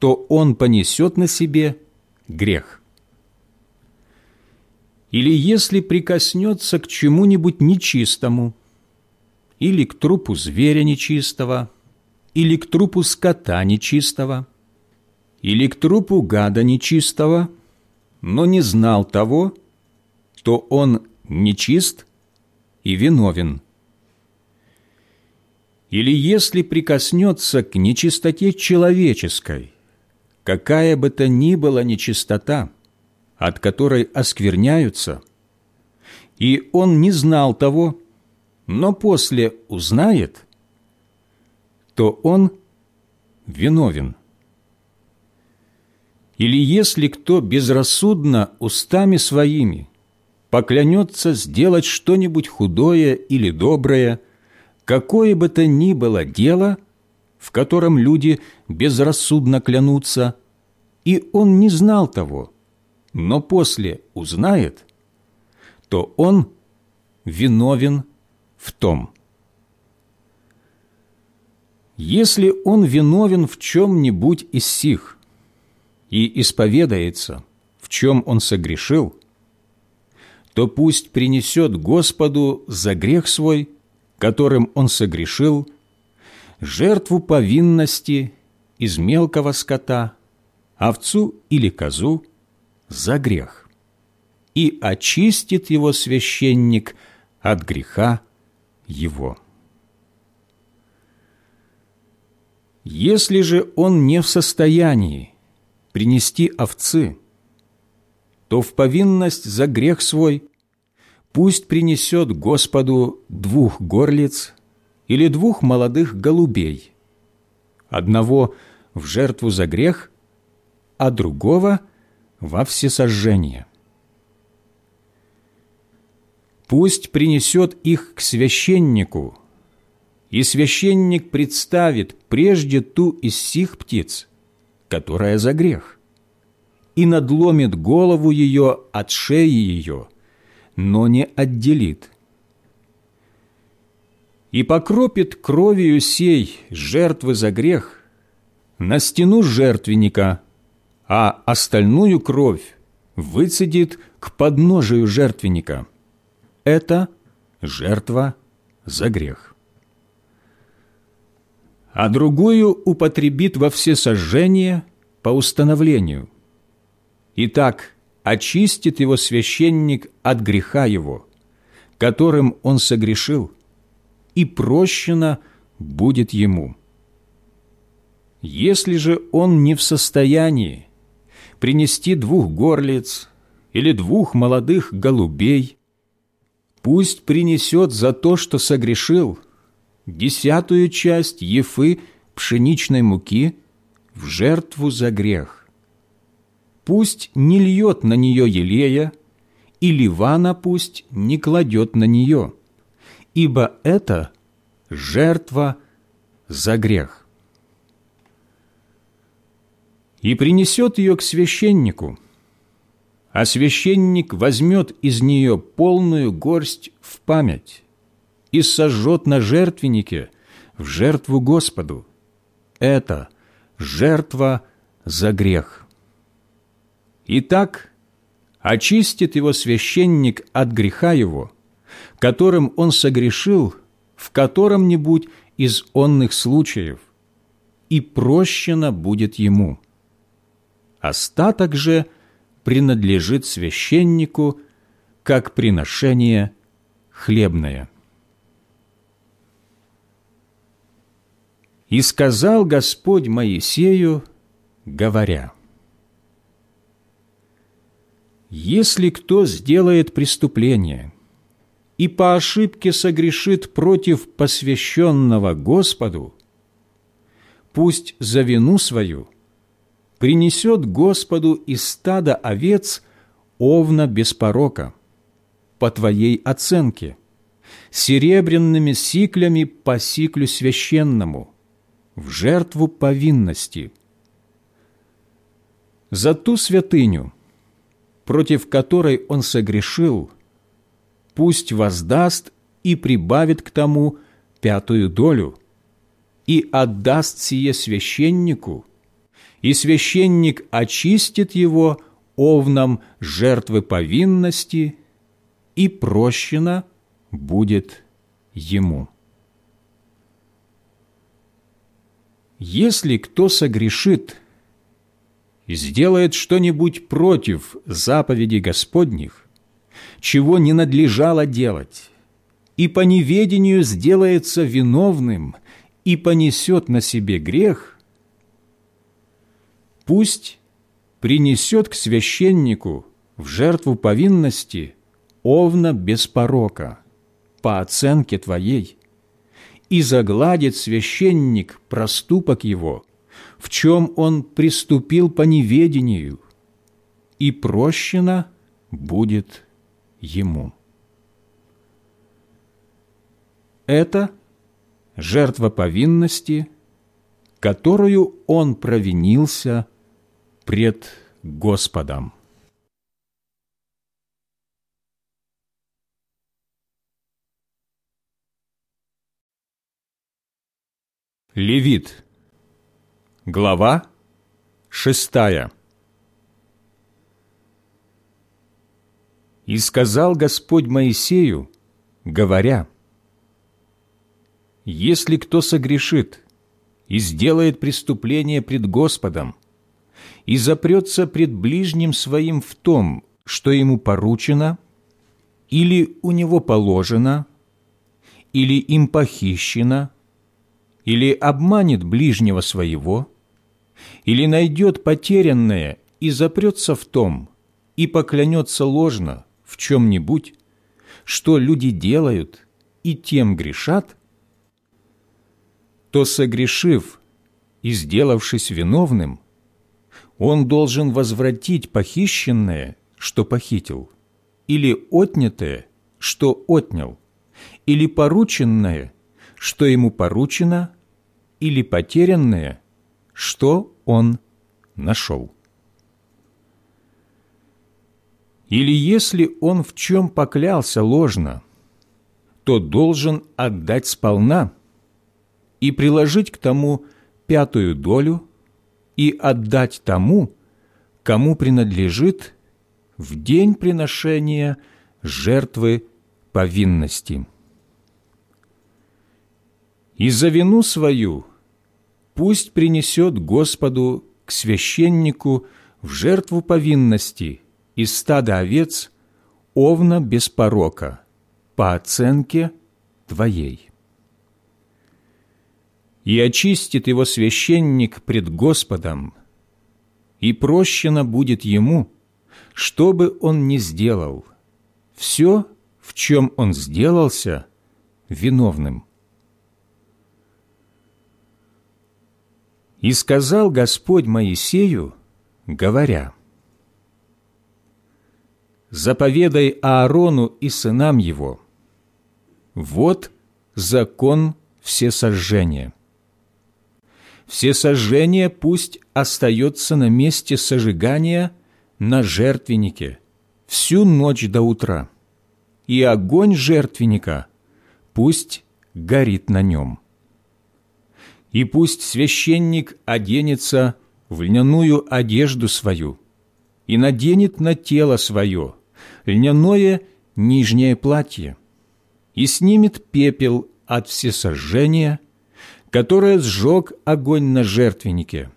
то он понесет на себе грех. Или если прикоснется к чему-нибудь нечистому, или к трупу зверя нечистого, или к трупу скота нечистого, или к трупу гада нечистого, но не знал того, то он нечист и виновен – или если прикоснется к нечистоте человеческой, какая бы то ни была нечистота, от которой оскверняются, и он не знал того, но после узнает, то он виновен. Или если кто безрассудно устами своими поклянется сделать что-нибудь худое или доброе – какое бы то ни было дело, в котором люди безрассудно клянутся, и он не знал того, но после узнает, то он виновен в том. Если он виновен в чем-нибудь из сих и исповедается, в чем он согрешил, то пусть принесет Господу за грех свой – которым он согрешил, жертву повинности из мелкого скота, овцу или козу за грех, и очистит его священник от греха его. Если же он не в состоянии принести овцы, то в повинность за грех свой пусть принесет Господу двух горлиц или двух молодых голубей, одного в жертву за грех, а другого – во всесожжение. Пусть принесет их к священнику, и священник представит прежде ту из сих птиц, которая за грех, и надломит голову ее от шеи ее, но не отделит. И покропит кровью сей жертвы за грех на стену жертвенника, а остальную кровь выцедит к подножию жертвенника. Это жертва за грех. А другую употребит во всесожжение по установлению. Итак, очистит его священник от греха его, которым он согрешил, и прощено будет ему. Если же он не в состоянии принести двух горлиц или двух молодых голубей, пусть принесет за то, что согрешил, десятую часть ефы пшеничной муки в жертву за грех. Пусть не льет на нее елея, и ливана пусть не кладет на нее, ибо это жертва за грех и принесет ее к священнику, а священник возьмет из нее полную горсть в память и сожжет на жертвеннике в жертву Господу. Это жертва за грех. Итак, очистит его священник от греха его, которым он согрешил в котором-нибудь из онных случаев, и прощено будет ему» остаток же принадлежит священнику как приношение хлебное. И сказал Господь Моисею, говоря, «Если кто сделает преступление и по ошибке согрешит против посвященного Господу, пусть за вину свою – принесет Господу из стада овец овна без порока, по твоей оценке, серебряными сиклями по сиклю священному, в жертву повинности. За ту святыню, против которой он согрешил, пусть воздаст и прибавит к тому пятую долю, и отдаст сие священнику – и священник очистит его овном жертвы повинности, и прощено будет ему. Если кто согрешит и сделает что-нибудь против заповедей Господних, чего не надлежало делать, и по неведению сделается виновным и понесет на себе грех, пусть принесет к священнику в жертву повинности овна без порока, по оценке твоей, и загладит священник проступок его, в чем он приступил по неведению, и прощено будет ему. Это жертва повинности, которую он провинился пред Господом. Левит. Глава шестая. «И сказал Господь Моисею, говоря, «Если кто согрешит и сделает преступление пред Господом, и запрется пред ближним своим в том, что ему поручено, или у него положено, или им похищено, или обманет ближнего своего, или найдет потерянное и запрется в том, и поклянется ложно в чем-нибудь, что люди делают и тем грешат, то, согрешив и сделавшись виновным, он должен возвратить похищенное, что похитил, или отнятое, что отнял, или порученное, что ему поручено, или потерянное, что он нашел. Или если он в чем поклялся ложно, то должен отдать сполна и приложить к тому пятую долю и отдать тому, кому принадлежит в день приношения жертвы повинности. И за вину свою пусть принесет Господу к священнику в жертву повинности из стада овец овна без порока, по оценке твоей. И очистит его священник пред Господом, и прощено будет ему, что бы он ни сделал, все, в чем он сделался, виновным. И сказал Господь Моисею, говоря, «Заповедай Аарону и сынам его, вот закон всесожжения. Всесожжение пусть остается на месте сожигания на жертвеннике всю ночь до утра, и огонь жертвенника пусть горит на нем. И пусть священник оденется в льняную одежду свою и наденет на тело свое льняное нижнее платье и снимет пепел от всесожжения, которое сжег огонь на жертвеннике,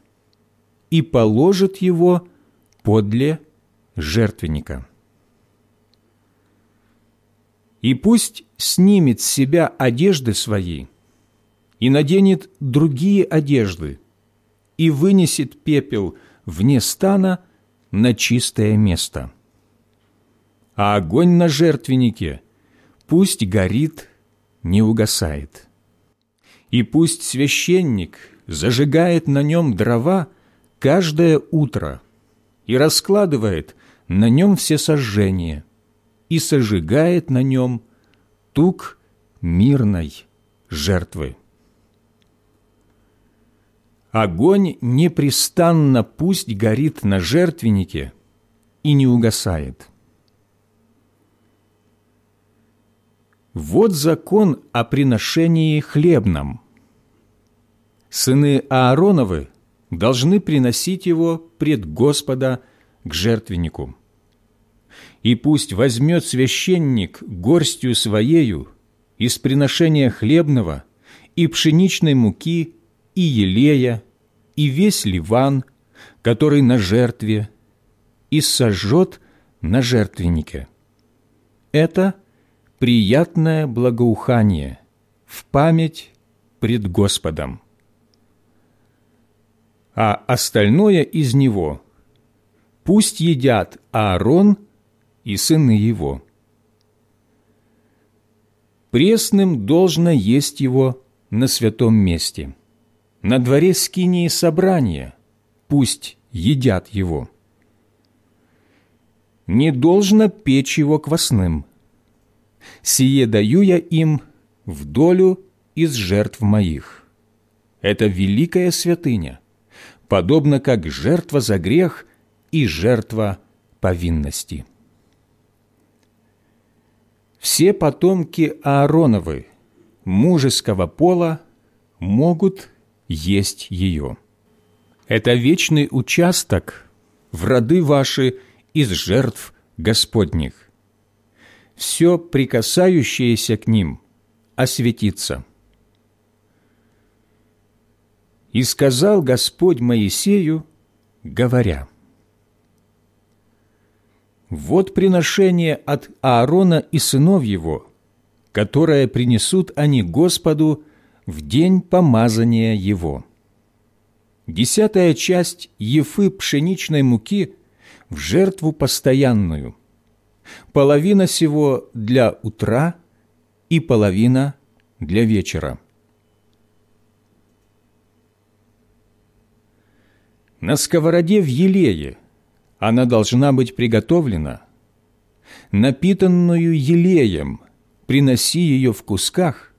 и положит его подле жертвенника. И пусть снимет с себя одежды свои и наденет другие одежды и вынесет пепел вне стана на чистое место. А огонь на жертвеннике пусть горит, не угасает. И пусть священник зажигает на нем дрова каждое утро и раскладывает на нем все сожжения и сожигает на нем тук мирной жертвы. Огонь непрестанно пусть горит на жертвеннике и не угасает. Вот закон о приношении хлебном. Сыны Аароновы должны приносить его пред Господа к жертвеннику. И пусть возьмет священник горстью своею из приношения хлебного и пшеничной муки и елея, и весь ливан, который на жертве, и сожжет на жертвеннике. Это – приятное благоухание в память пред Господом. А остальное из него пусть едят Аарон и сыны его. Пресным должно есть его на святом месте. На дворе скинии собрания пусть едят его. Не должно печь его квасным – сие даю я им в долю из жертв моих. Это великая святыня, подобно как жертва за грех и жертва повинности. Все потомки Аароновы, мужеского пола, могут есть ее. Это вечный участок в роды ваши из жертв Господних все прикасающееся к ним осветится. И сказал Господь Моисею, говоря, «Вот приношение от Аарона и сынов его, которое принесут они Господу в день помазания его. Десятая часть ефы пшеничной муки в жертву постоянную – половина всего для утра и половина для вечера. На сковороде в елее она должна быть приготовлена, напитанную елеем, приноси ее в кусках,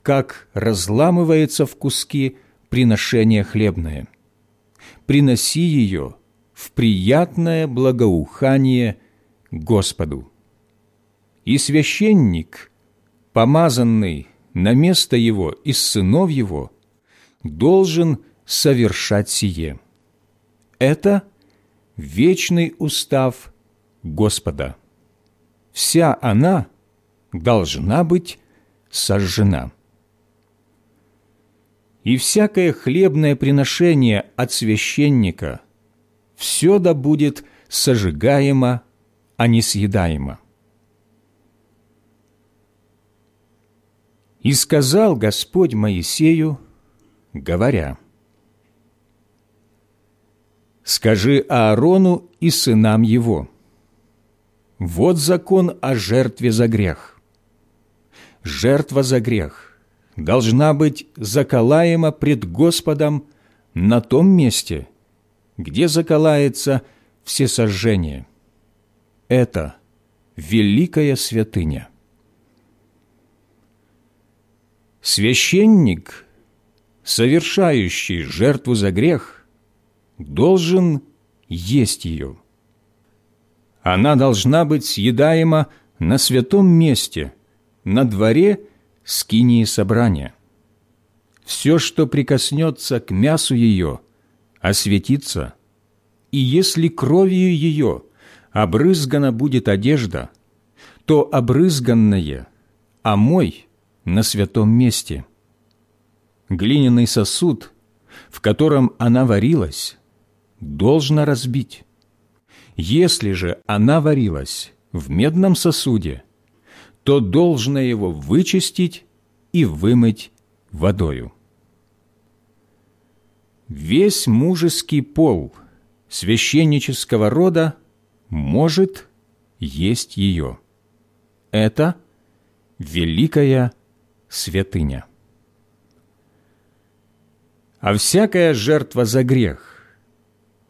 как разламывается в куски приношение хлебное. Приноси ее в приятное благоухание Господу. И священник, помазанный на место его из сынов его, должен совершать сие. Это вечный устав Господа. Вся она должна быть сожжена. И всякое хлебное приношение от священника все да будет сожигаемо, а не съедаемо. И сказал Господь Моисею, говоря, «Скажи Аарону и сынам его, вот закон о жертве за грех. Жертва за грех должна быть заколаема пред Господом на том месте, где заколается всесожжение. Это великая святыня. Священник, совершающий жертву за грех, должен есть ее. Она должна быть съедаема на святом месте, на дворе скинии собрания. Все, что прикоснется к мясу ее, осветится, и если кровью ее обрызгана будет одежда, то обрызганное, а мой на святом месте. Глиняный сосуд, в котором она варилась, должна разбить. Если же она варилась в медном сосуде, то должна его вычистить и вымыть водою. Весь мужеский пол священнического рода может есть ее. Это великая святыня. А всякая жертва за грех,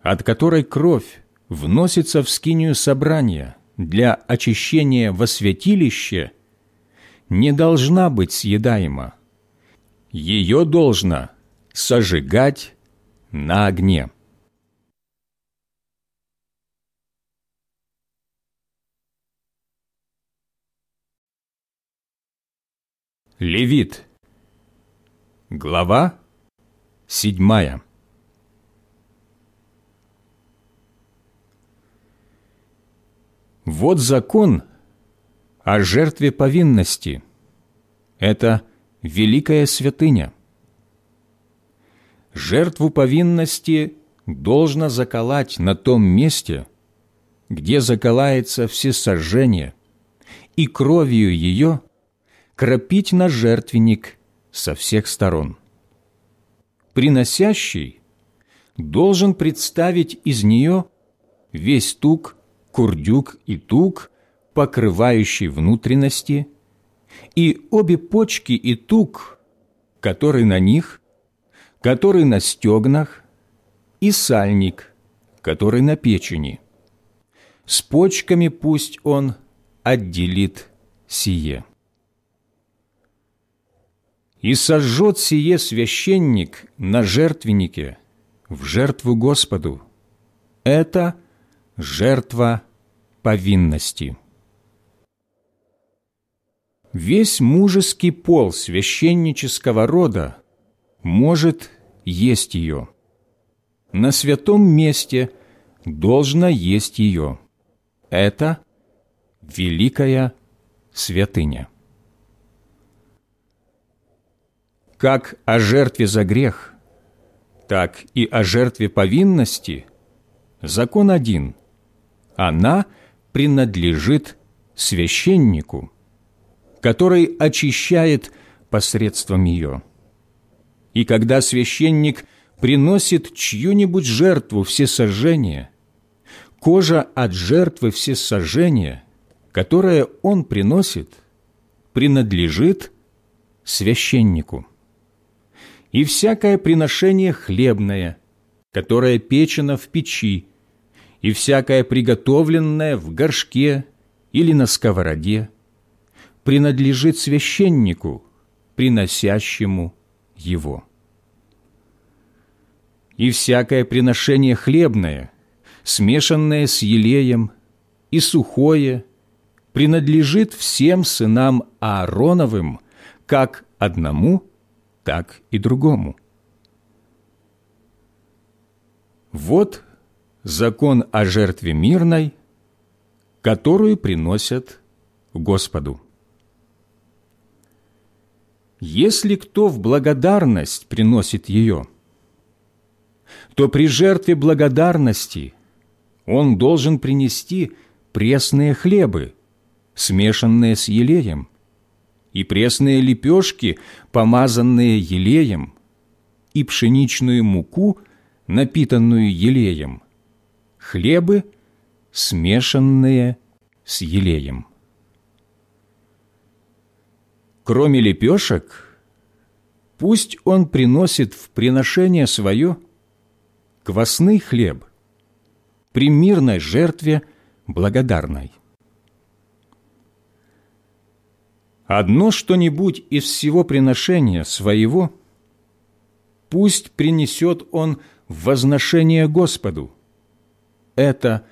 от которой кровь вносится в скинию собрания для очищения во святилище, не должна быть съедаема. Ее должно сожигать на огне. Левит. Глава седьмая. Вот закон о жертве повинности. Это великая святыня. Жертву повинности должно заколоть на том месте, где заколается всесожжение, и кровью ее кропить на жертвенник со всех сторон. Приносящий должен представить из нее весь тук, курдюк и тук, покрывающий внутренности, и обе почки и тук, который на них, который на стегнах, и сальник, который на печени. С почками пусть он отделит сие. И сожжет сие священник на жертвеннике в жертву Господу. Это жертва повинности. Весь мужеский пол священнического рода может есть ее. На святом месте должно есть ее. Это великая святыня. как о жертве за грех, так и о жертве повинности закон один – она принадлежит священнику, который очищает посредством ее. И когда священник приносит чью-нибудь жертву всесожжения, кожа от жертвы всесожжения, которое он приносит, принадлежит священнику и всякое приношение хлебное, которое печено в печи, и всякое приготовленное в горшке или на сковороде, принадлежит священнику, приносящему его. И всякое приношение хлебное, смешанное с елеем, и сухое, принадлежит всем сынам Аароновым, как одному, так и другому. Вот закон о жертве мирной, которую приносят Господу. Если кто в благодарность приносит ее, то при жертве благодарности он должен принести пресные хлебы, смешанные с елеем, и пресные лепешки, помазанные елеем, и пшеничную муку, напитанную елеем, хлебы, смешанные с елеем. Кроме лепешек, пусть он приносит в приношение свое квасный хлеб при мирной жертве благодарной. Одно что-нибудь из всего приношения своего пусть принесет он в возношение Господу. Это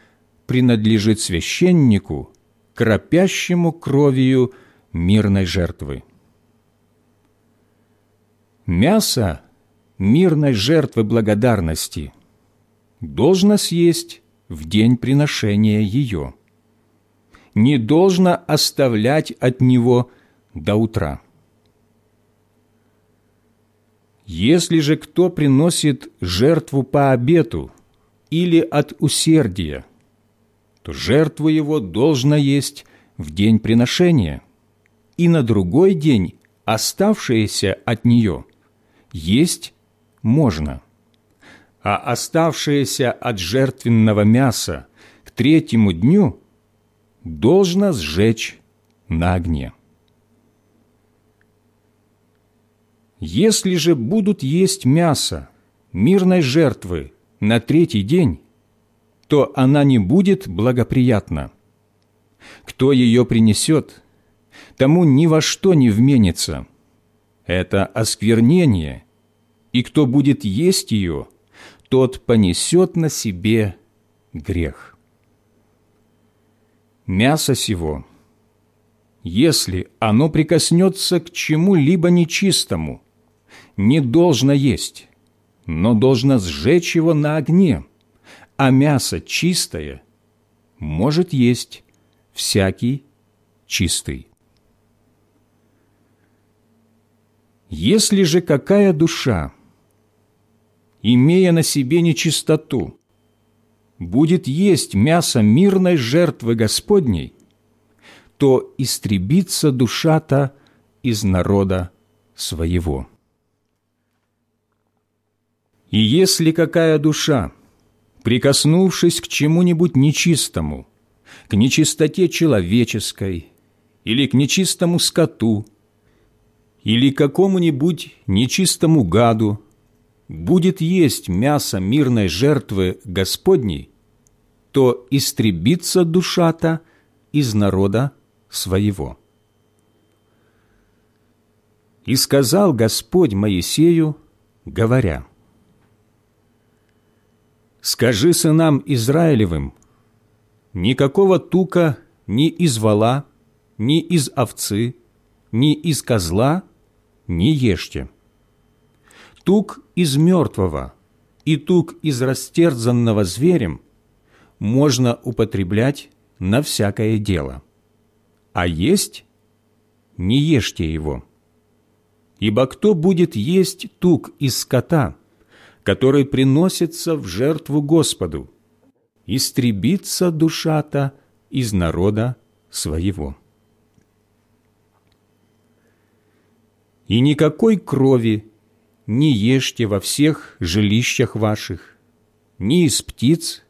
принадлежит священнику, кропящему кровью мирной жертвы. Мясо мирной жертвы благодарности должно съесть в день приношения ее. Не должно оставлять от него до утра. Если же кто приносит жертву по обету или от усердия, то жертву его должно есть в день приношения – и на другой день оставшееся от нее есть можно, а оставшееся от жертвенного мяса к третьему дню должно сжечь на огне. Если же будут есть мясо мирной жертвы на третий день, то она не будет благоприятна. Кто ее принесет, тому ни во что не вменится. Это осквернение, и кто будет есть ее, тот понесет на себе грех. Мясо сего, если оно прикоснется к чему-либо нечистому, не должно есть, но должно сжечь его на огне, а мясо чистое может есть всякий чистый. Если же какая душа, имея на себе нечистоту, будет есть мясо мирной жертвы Господней, то истребится душа-то из народа своего. И если какая душа, прикоснувшись к чему-нибудь нечистому, к нечистоте человеческой или к нечистому скоту, или какому-нибудь нечистому гаду будет есть мясо мирной жертвы Господней, то истребится душа-то из народа своего. И сказал Господь Моисею, говоря, «Скажи сынам Израилевым, никакого тука ни из вала, ни из овцы, ни из козла – не ешьте. Тук из мертвого и тук из растерзанного зверем можно употреблять на всякое дело, а есть не ешьте его. Ибо кто будет есть тук из скота, который приносится в жертву Господу, истребится душа-то из народа своего». и никакой крови не ешьте во всех жилищах ваших, ни из птиц,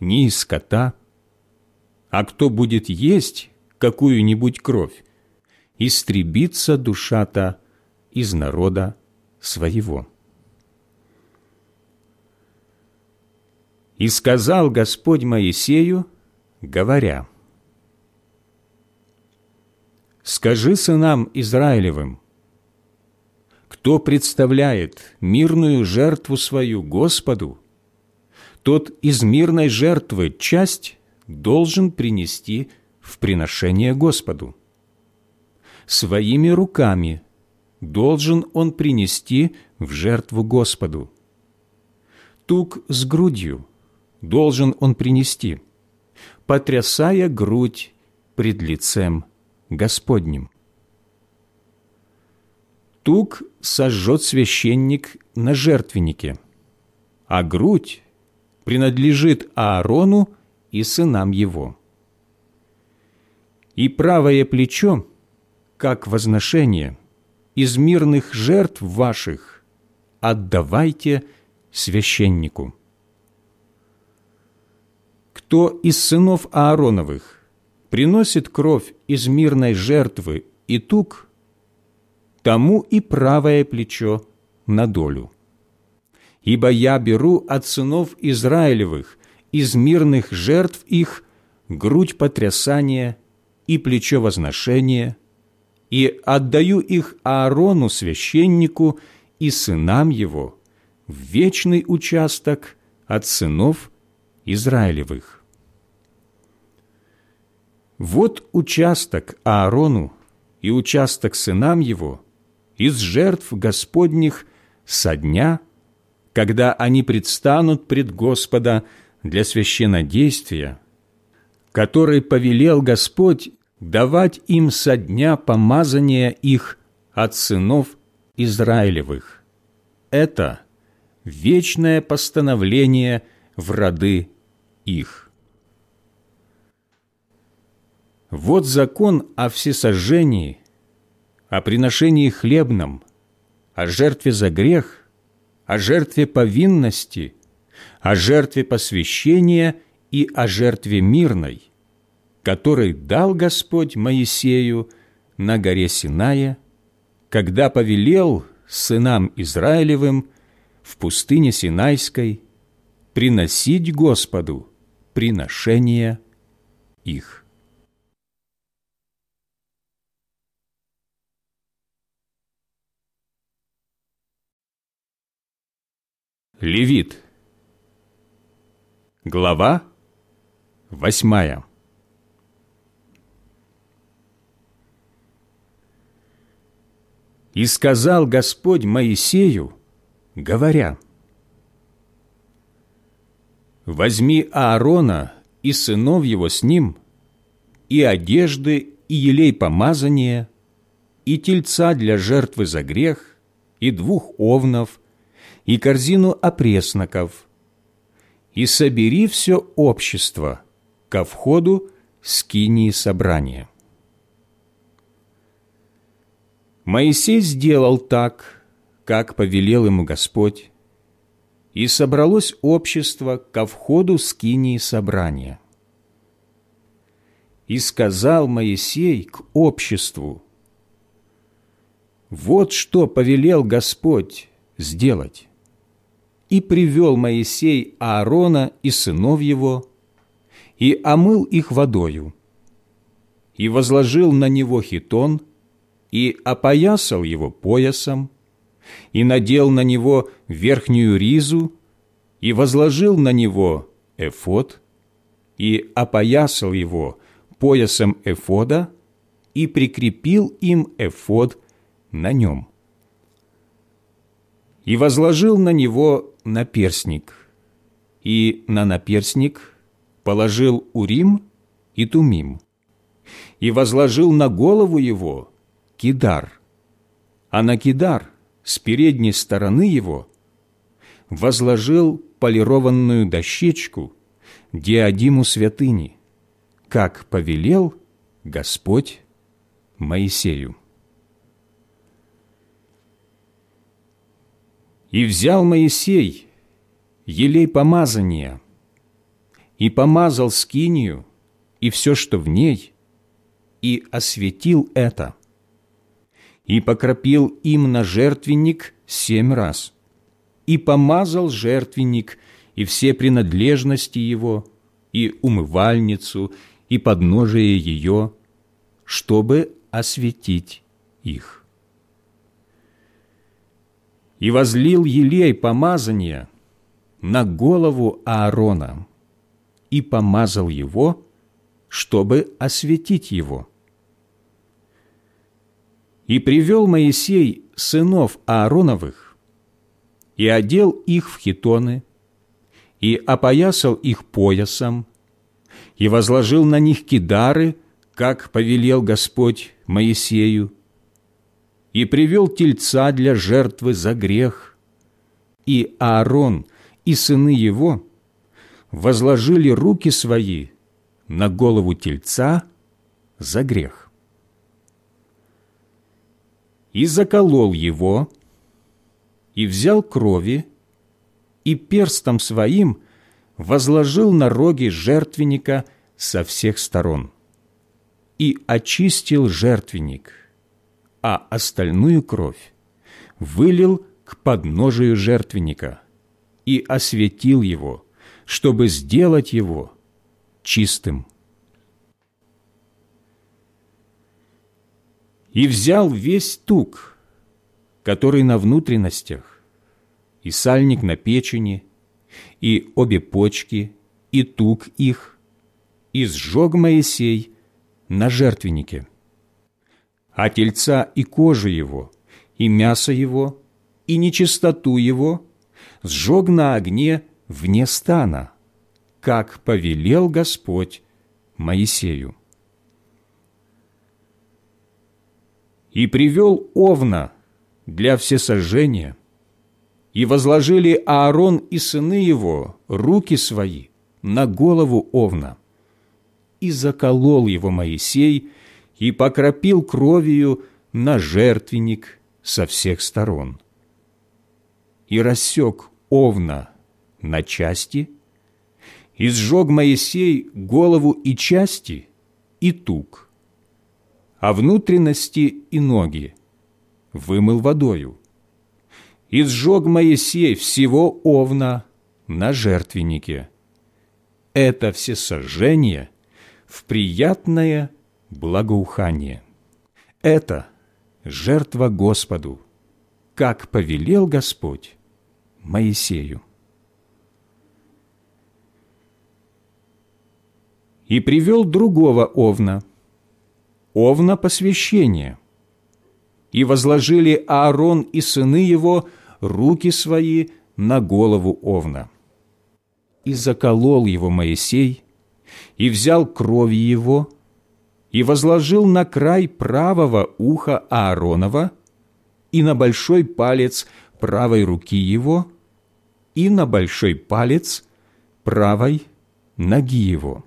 ни из скота. А кто будет есть какую-нибудь кровь, истребится душа-то из народа своего. И сказал Господь Моисею, говоря, «Скажи сынам Израилевым, кто представляет мирную жертву свою Господу, тот из мирной жертвы часть должен принести в приношение Господу. Своими руками должен он принести в жертву Господу. Тук с грудью должен он принести, потрясая грудь пред лицем Господним. Тук сожжет священник на жертвеннике, а грудь принадлежит Аарону и сынам его. И правое плечо, как возношение, из мирных жертв ваших отдавайте священнику. Кто из сынов Аароновых приносит кровь из мирной жертвы и тук, тому и правое плечо на долю. Ибо я беру от сынов Израилевых из мирных жертв их грудь потрясания и плечо возношения, и отдаю их Аарону, священнику, и сынам его в вечный участок от сынов Израилевых. Вот участок Аарону и участок сынам его из жертв Господних со дня, когда они предстанут пред Господа для священнодействия, который повелел Господь давать им со дня помазания их от сынов Израилевых. Это вечное постановление в роды их. Вот закон о всесожжении, о приношении хлебном, о жертве за грех, о жертве повинности – о жертве посвящения и о жертве мирной, который дал Господь Моисею на горе Синая, когда повелел сынам Израилевым в пустыне Синайской приносить Господу приношения их. Левит – Глава восьмая «И сказал Господь Моисею, говоря, «Возьми Аарона и сынов его с ним, и одежды, и елей помазания, и тельца для жертвы за грех, и двух овнов, и корзину опресноков, и собери все общество ко входу скинии собрания». Моисей сделал так, как повелел ему Господь, и собралось общество ко входу скинии собрания. И сказал Моисей к обществу, «Вот что повелел Господь сделать и привел Моисей Аарона и сынов его, и омыл их водою, и возложил на него хитон, и опоясал его поясом, и надел на него верхнюю ризу, и возложил на него эфод, и опоясал его поясом эфода, и прикрепил им эфод на нем. И возложил на него наперсник, и на наперсник положил Урим и Тумим, и возложил на голову его кидар, а на кидар с передней стороны его возложил полированную дощечку, диадиму святыни, как повелел Господь Моисею. И взял Моисей елей помазания, и помазал скинию, и все, что в ней, и осветил это, и покропил им на жертвенник семь раз, и помазал жертвенник и все принадлежности его, и умывальницу, и подножие ее, чтобы осветить их. И возлил елей помазания на голову Аарона и помазал его, чтобы осветить его. И привел Моисей сынов Аароновых, и одел их в хитоны, и опоясал их поясом, и возложил на них кидары, как повелел Господь Моисею, и привел тельца для жертвы за грех, и Аарон и сыны его возложили руки свои на голову тельца за грех. И заколол его, и взял крови, и перстом своим возложил на роги жертвенника со всех сторон, и очистил жертвенник, а остальную кровь вылил к подножию жертвенника и осветил его, чтобы сделать его чистым. И взял весь тук, который на внутренностях, и сальник на печени, и обе почки, и тук их, и сжег Моисей на жертвеннике. А тельца и кожу его, и мясо его, и нечистоту его сжег на огне вне стана, как повелел Господь Моисею. И привел Овна для всесожжения, и возложили Аарон и сыны его руки свои на голову Овна, и заколол его Моисей, и покропил кровью на жертвенник со всех сторон. И рассек Овна на части, и сжег Моисей голову и части, и тук, а внутренности и ноги вымыл водою. И сжег Моисей всего Овна на жертвеннике. Это все сожжение в приятное благоухание. Это жертва Господу, как повелел Господь Моисею. И привел другого овна, овна посвящения, и возложили Аарон и сыны его руки свои на голову овна. И заколол его Моисей, и взял крови его, и возложил на край правого уха Ааронова и на большой палец правой руки его и на большой палец правой ноги его.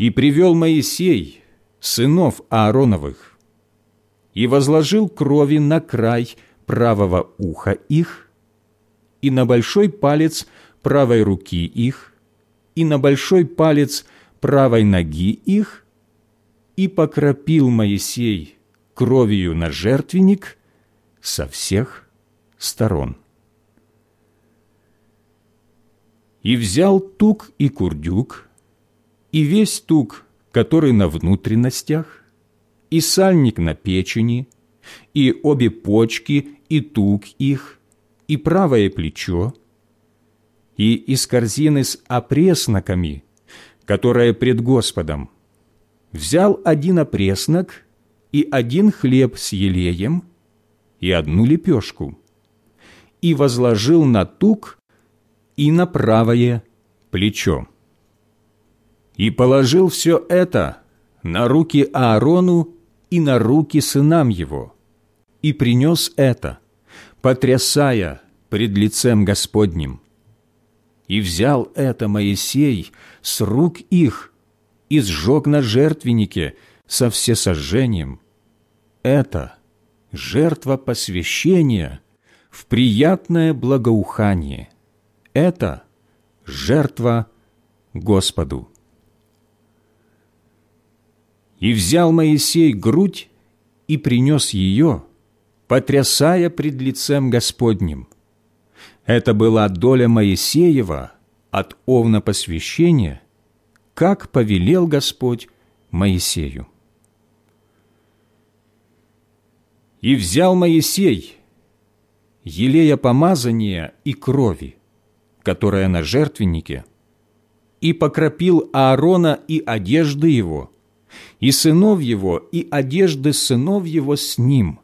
И привел Моисей сынов Аароновых и возложил крови на край правого уха их и на большой палец правой руки их и на большой палец правой ноги их и покропил Моисей кровью на жертвенник со всех сторон. И взял тук и курдюк, и весь тук, который на внутренностях, и сальник на печени, и обе почки, и тук их, и правое плечо, и из корзины с опресноками, которая пред Господом, взял один опреснок и один хлеб с елеем, и одну лепешку, и возложил на тук и на правое плечо. И положил все это на руки Аарону и на руки сынам его, и принес это, потрясая пред лицем Господним. И взял это Моисей с рук их и сжег на жертвеннике со всесожжением. Это – жертва посвящения в приятное благоухание. Это жертва Господу. И взял Моисей грудь и принес ее, потрясая пред лицем Господним. Это была доля Моисеева от овна посвящения, как повелел Господь Моисею. И взял Моисей елея помазания и крови, которая на жертвеннике, и покропил Аарона и одежды его, и сынов его, и одежды сынов его с ним.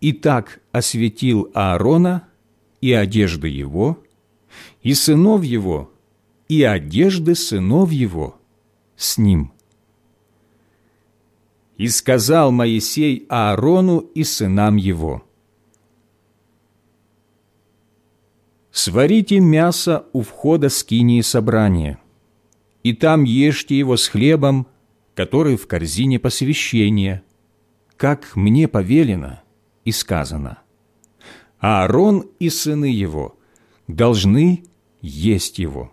И так осветил Аарона и одежды его, и сынов его, и одежды сынов его с ним. И сказал Моисей Аарону и сынам его, «Сварите мясо у входа скинии собрания, и там ешьте его с хлебом, который в корзине посвящения, как мне повелено и сказано. Аарон и сыны его должны есть его.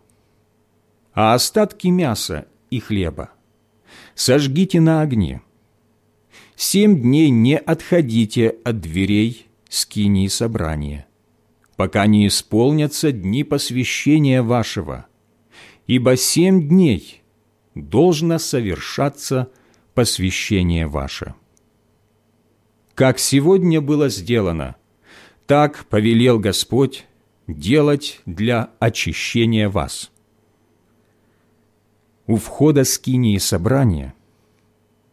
А остатки мяса и хлеба сожгите на огне. Семь дней не отходите от дверей скинии собрания, пока не исполнятся дни посвящения вашего, ибо семь дней должно совершаться посвящение ваше. Как сегодня было сделано, так повелел Господь делать для очищения вас. У входа скинии собрания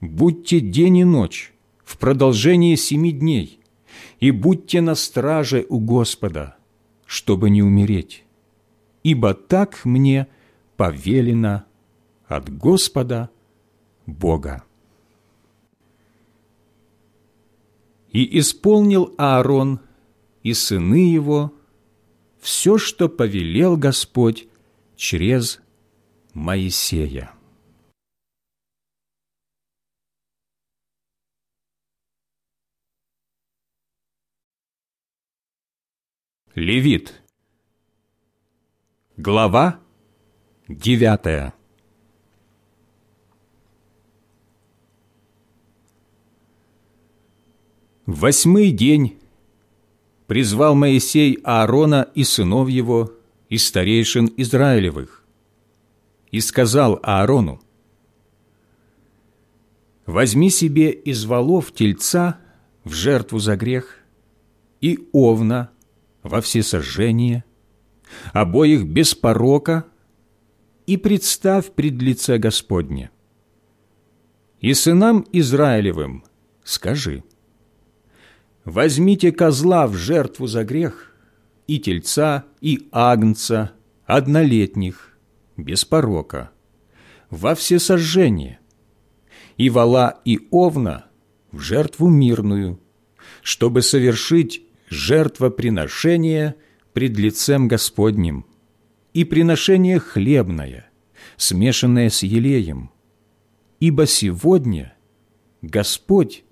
будьте день и ночь в продолжении семи дней и будьте на страже у Господа, чтобы не умереть, ибо так мне повелено от Господа Бога. И исполнил Аарон и сыны его все, что повелел Господь через Моисея. Левит. Глава девятая. В восьмой день призвал Моисей Аарона и сынов его, и старейшин Израилевых, и сказал Аарону, «Возьми себе из волов тельца в жертву за грех и овна во всесожжение, обоих без порока, и представь пред лице Господне. И сынам Израилевым скажи, возьмите козла в жертву за грех, и тельца, и агнца, однолетних, без порока, во всесожжение, и вала, и овна в жертву мирную, чтобы совершить жертвоприношение пред лицем Господним и приношение хлебное, смешанное с елеем, ибо сегодня Господь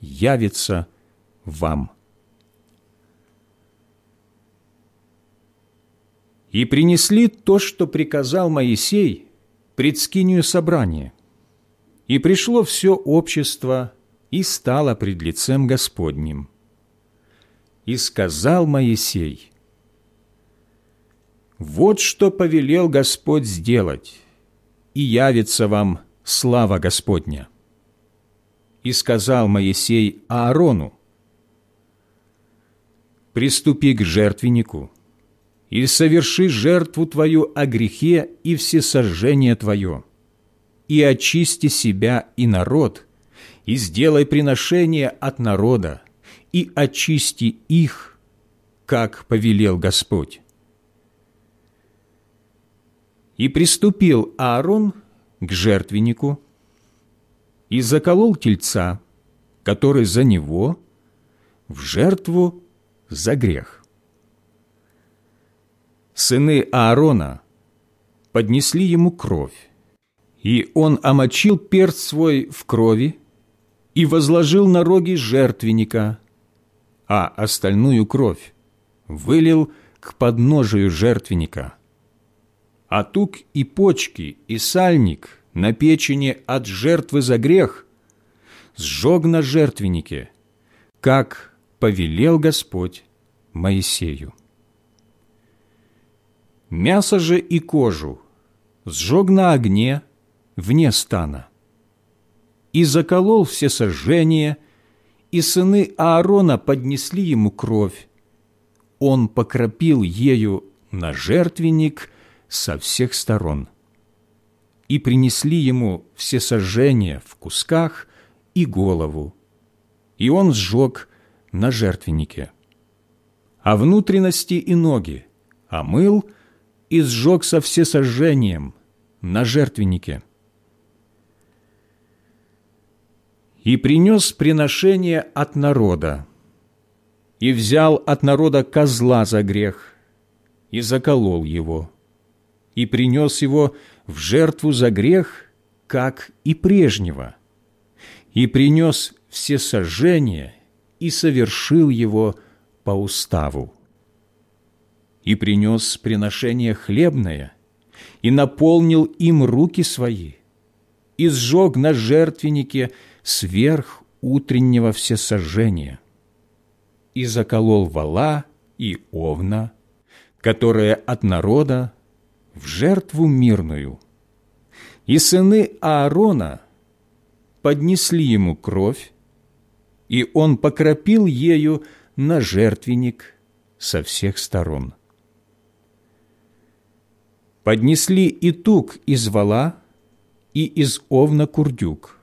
явится вам. И принесли то, что приказал Моисей, пред скинию собрания. И пришло все общество и стало пред лицем Господним. И сказал Моисей, «Вот что повелел Господь сделать, и явится вам слава Господня». И сказал Моисей Аарону, приступи к жертвеннику и соверши жертву твою о грехе и всесожжение твое, и очисти себя и народ, и сделай приношение от народа, и очисти их, как повелел Господь. И приступил Аарон к жертвеннику и заколол тельца, который за него, в жертву за грех. Сыны Аарона поднесли ему кровь, и он омочил перст свой в крови и возложил на роги жертвенника, а остальную кровь вылил к подножию жертвенника. А тук и почки, и сальник на печени от жертвы за грех сжег на жертвеннике, как повелел Господь Моисею. Мясо же и кожу сжег на огне вне стана. И заколол все сожжения, и сыны Аарона поднесли ему кровь. Он покропил ею на жертвенник со всех сторон. И принесли ему все сожжения в кусках и голову, и он сжег на жертвеннике. А внутренности и ноги омыл и сжег со всесожжением на жертвеннике. И принес приношение от народа, и взял от народа козла за грех, и заколол его, и принес его в жертву за грех, как и прежнего, и принес все сожжения и совершил его по уставу. И принес приношение хлебное, и наполнил им руки свои, и сжег на жертвеннике сверх утреннего всесожжения, и заколол вала и овна, которые от народа в жертву мирную. И сыны Аарона поднесли ему кровь, и он покропил ею на жертвенник со всех сторон. Поднесли и тук из вала, и из овна курдюк,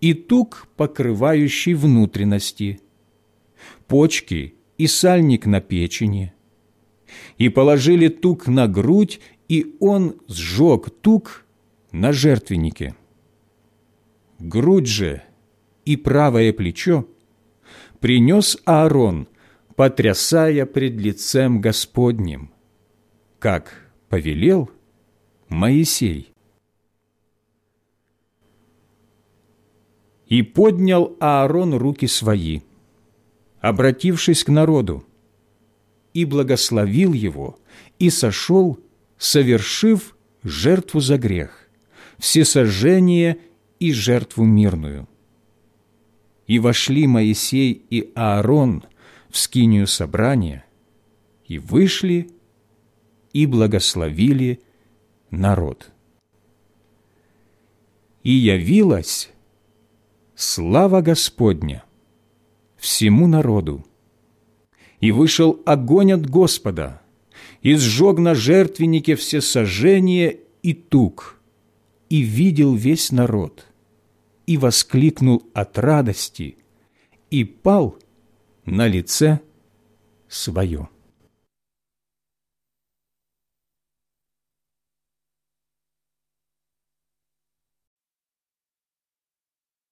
и тук, покрывающий внутренности, почки и сальник на печени, и положили тук на грудь, и он сжег тук на жертвеннике. Грудь же и правое плечо принес Аарон, потрясая пред лицем Господним, как повелел Моисей. И поднял Аарон руки свои, обратившись к народу, и благословил его, и сошел, совершив жертву за грех, всесожжение и жертву мирную. И вошли Моисей и Аарон в скинию собрания, и вышли, и благословили народ. И явилась слава Господня всему народу. И вышел огонь от Господа, и сжег на жертвеннике все сожжения и тук, и видел весь народ – и воскликнул от радости и пал на лице свое.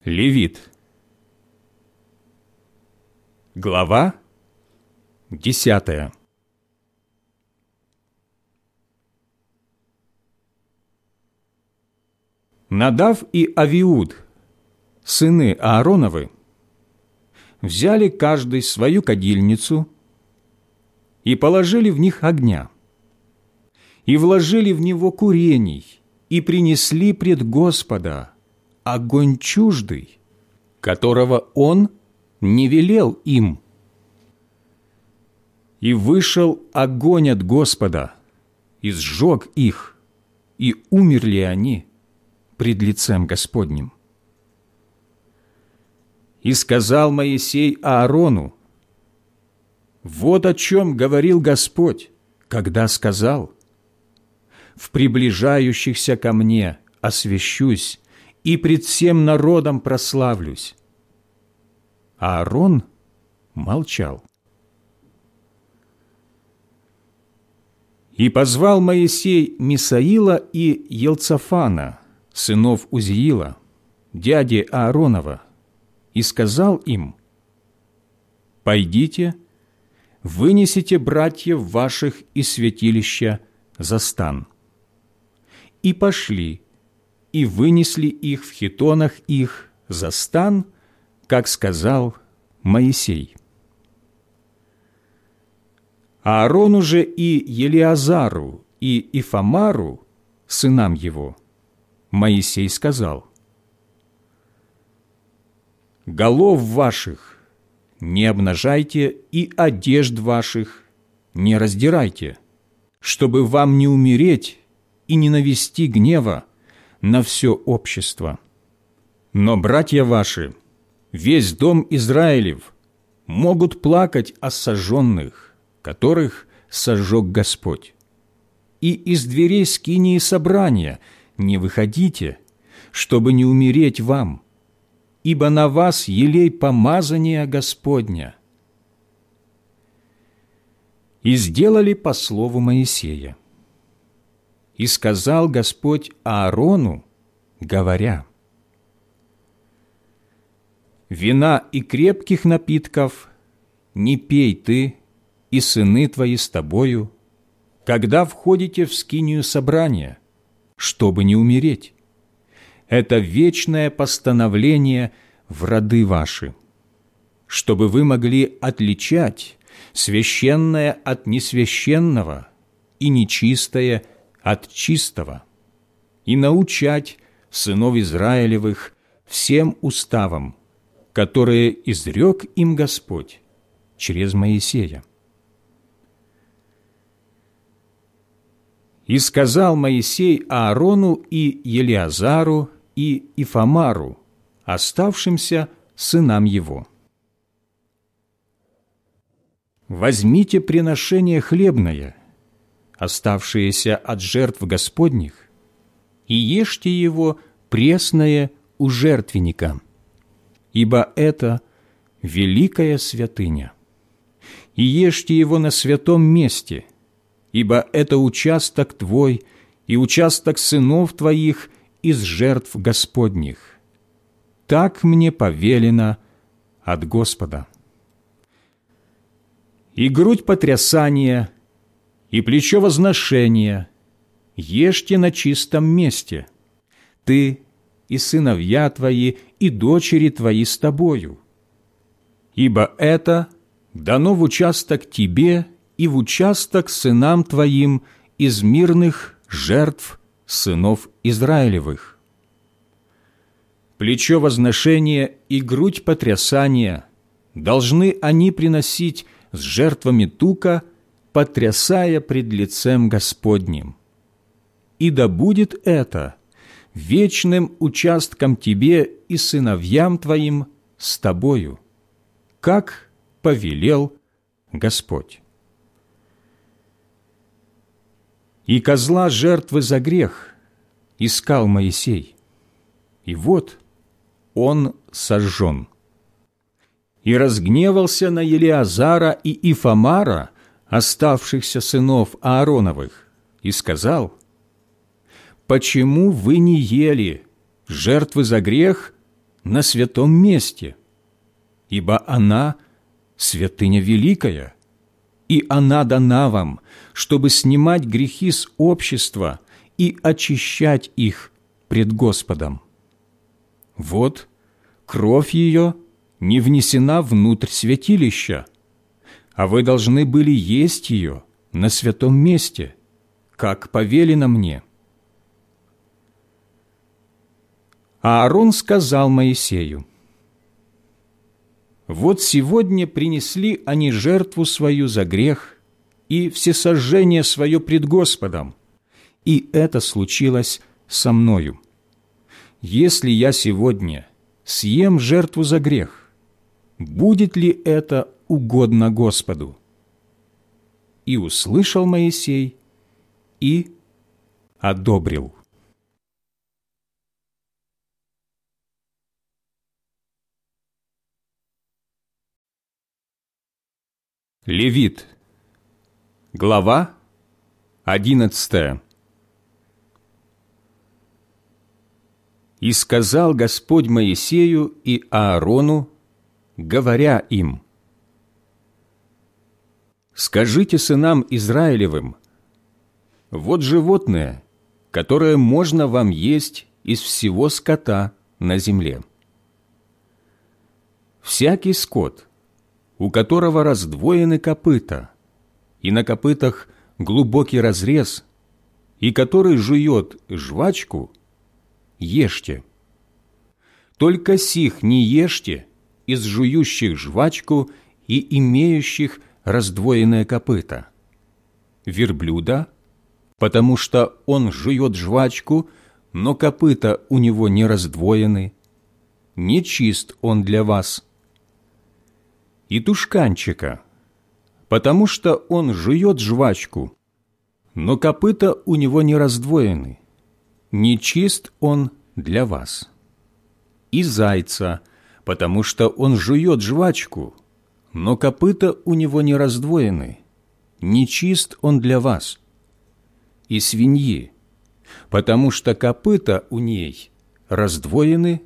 Левит. Глава десятая. Надав и Авиуд – сыны Аароновы, взяли каждый свою кадильницу и положили в них огня, и вложили в него курений, и принесли пред Господа огонь чуждый, которого Он не велел им. И вышел огонь от Господа, и сжег их, и умерли они пред лицем Господним. И сказал Моисей Аарону, «Вот о чем говорил Господь, когда сказал, «В приближающихся ко мне освящусь и пред всем народом прославлюсь». Аарон молчал. И позвал Моисей Мисаила и Елцафана, сынов Узиила, дяди Ааронова, и сказал им, «Пойдите, вынесите братьев ваших из святилища за стан». И пошли, и вынесли их в хитонах их за стан, как сказал Моисей. Аарону же и Елиазару, и Ифамару, сынам его, Моисей сказал, голов ваших не обнажайте и одежд ваших не раздирайте, чтобы вам не умереть и не навести гнева на все общество. Но братья ваши, весь дом Израилев, могут плакать о сожженных, которых сожег Господь. И из дверей скинии собрания не выходите, чтобы не умереть вам, ибо на вас елей помазания Господня. И сделали по слову Моисея. И сказал Господь Аарону, говоря, «Вина и крепких напитков не пей ты и сыны твои с тобою, когда входите в скинию собрания, чтобы не умереть. Это вечное постановление в роды ваши, чтобы вы могли отличать священное от несвященного и нечистое от чистого, и научать сынов Израилевых всем уставам, которые изрек им Господь через Моисея. И сказал Моисей Аарону и Елиазару и Ифамару, оставшимся сынам его. «Возьмите приношение хлебное, оставшееся от жертв Господних, и ешьте его пресное у жертвенника, ибо это великая святыня. И ешьте его на святом месте, ибо это участок твой и участок сынов твоих из жертв Господних. Так мне повелено от Господа. И грудь потрясания, и плечо возношения ешьте на чистом месте, ты и сыновья твои, и дочери твои с тобою, ибо это дано в участок тебе и в участок сынам твоим из мирных жертв сынов Израилевых. Плечо возношения и грудь потрясания должны они приносить с жертвами тука, потрясая пред лицем Господним. И да будет это вечным участком тебе и сыновьям твоим с тобою, как повелел Господь. И козла жертвы за грех искал Моисей. И вот он сожжен. И разгневался на Елиазара и Ифамара, оставшихся сынов Аароновых, и сказал, «Почему вы не ели жертвы за грех на святом месте? Ибо она – святыня великая» и она дана вам, чтобы снимать грехи с общества и очищать их пред Господом. Вот кровь ее не внесена внутрь святилища, а вы должны были есть ее на святом месте, как повелено мне». А Аарон сказал Моисею, вот сегодня принесли они жертву свою за грех и всесожжение свое пред Господом, и это случилось со мною. Если я сегодня съем жертву за грех, будет ли это угодно Господу?» И услышал Моисей и одобрил. Левит. Глава одиннадцатая. «И сказал Господь Моисею и Аарону, говоря им, «Скажите сынам Израилевым, вот животное, которое можно вам есть из всего скота на земле. Всякий скот – у которого раздвоены копыта, и на копытах глубокий разрез, и который жует жвачку, ешьте. Только сих не ешьте из жующих жвачку и имеющих раздвоенное копыто. верблюда, потому что он жует жвачку, но копыта у него не раздвоены, нечист он для вас. И тушканчика, потому что он жует жвачку, но копыта у него не раздвоены, нечист он для вас. И зайца, потому что он жует жвачку, но копыта у него не раздвоены, нечист он для вас. И свиньи, потому что копыта у ней раздвоены,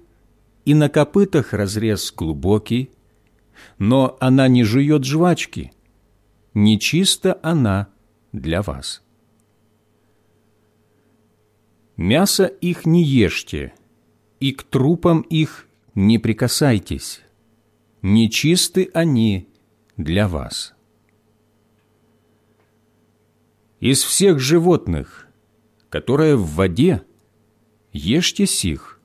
и на копытах разрез глубокий, но она не жует жвачки, нечиста она для вас. Мясо их не ешьте, и к трупам их не прикасайтесь, нечисты они для вас. Из всех животных, которые в воде, ешьте сих,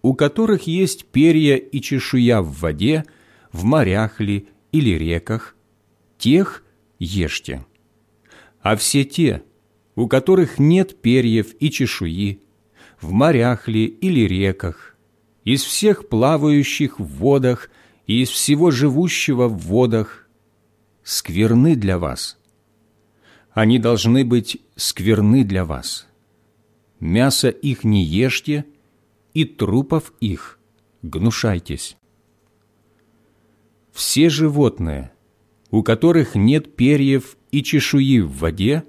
у которых есть перья и чешуя в воде, в морях ли или реках, тех ешьте. А все те, у которых нет перьев и чешуи, в морях ли или реках, из всех плавающих в водах и из всего живущего в водах, скверны для вас. Они должны быть скверны для вас. Мясо их не ешьте, и трупов их гнушайтесь. Все животные, у которых нет перьев и чешуи в воде,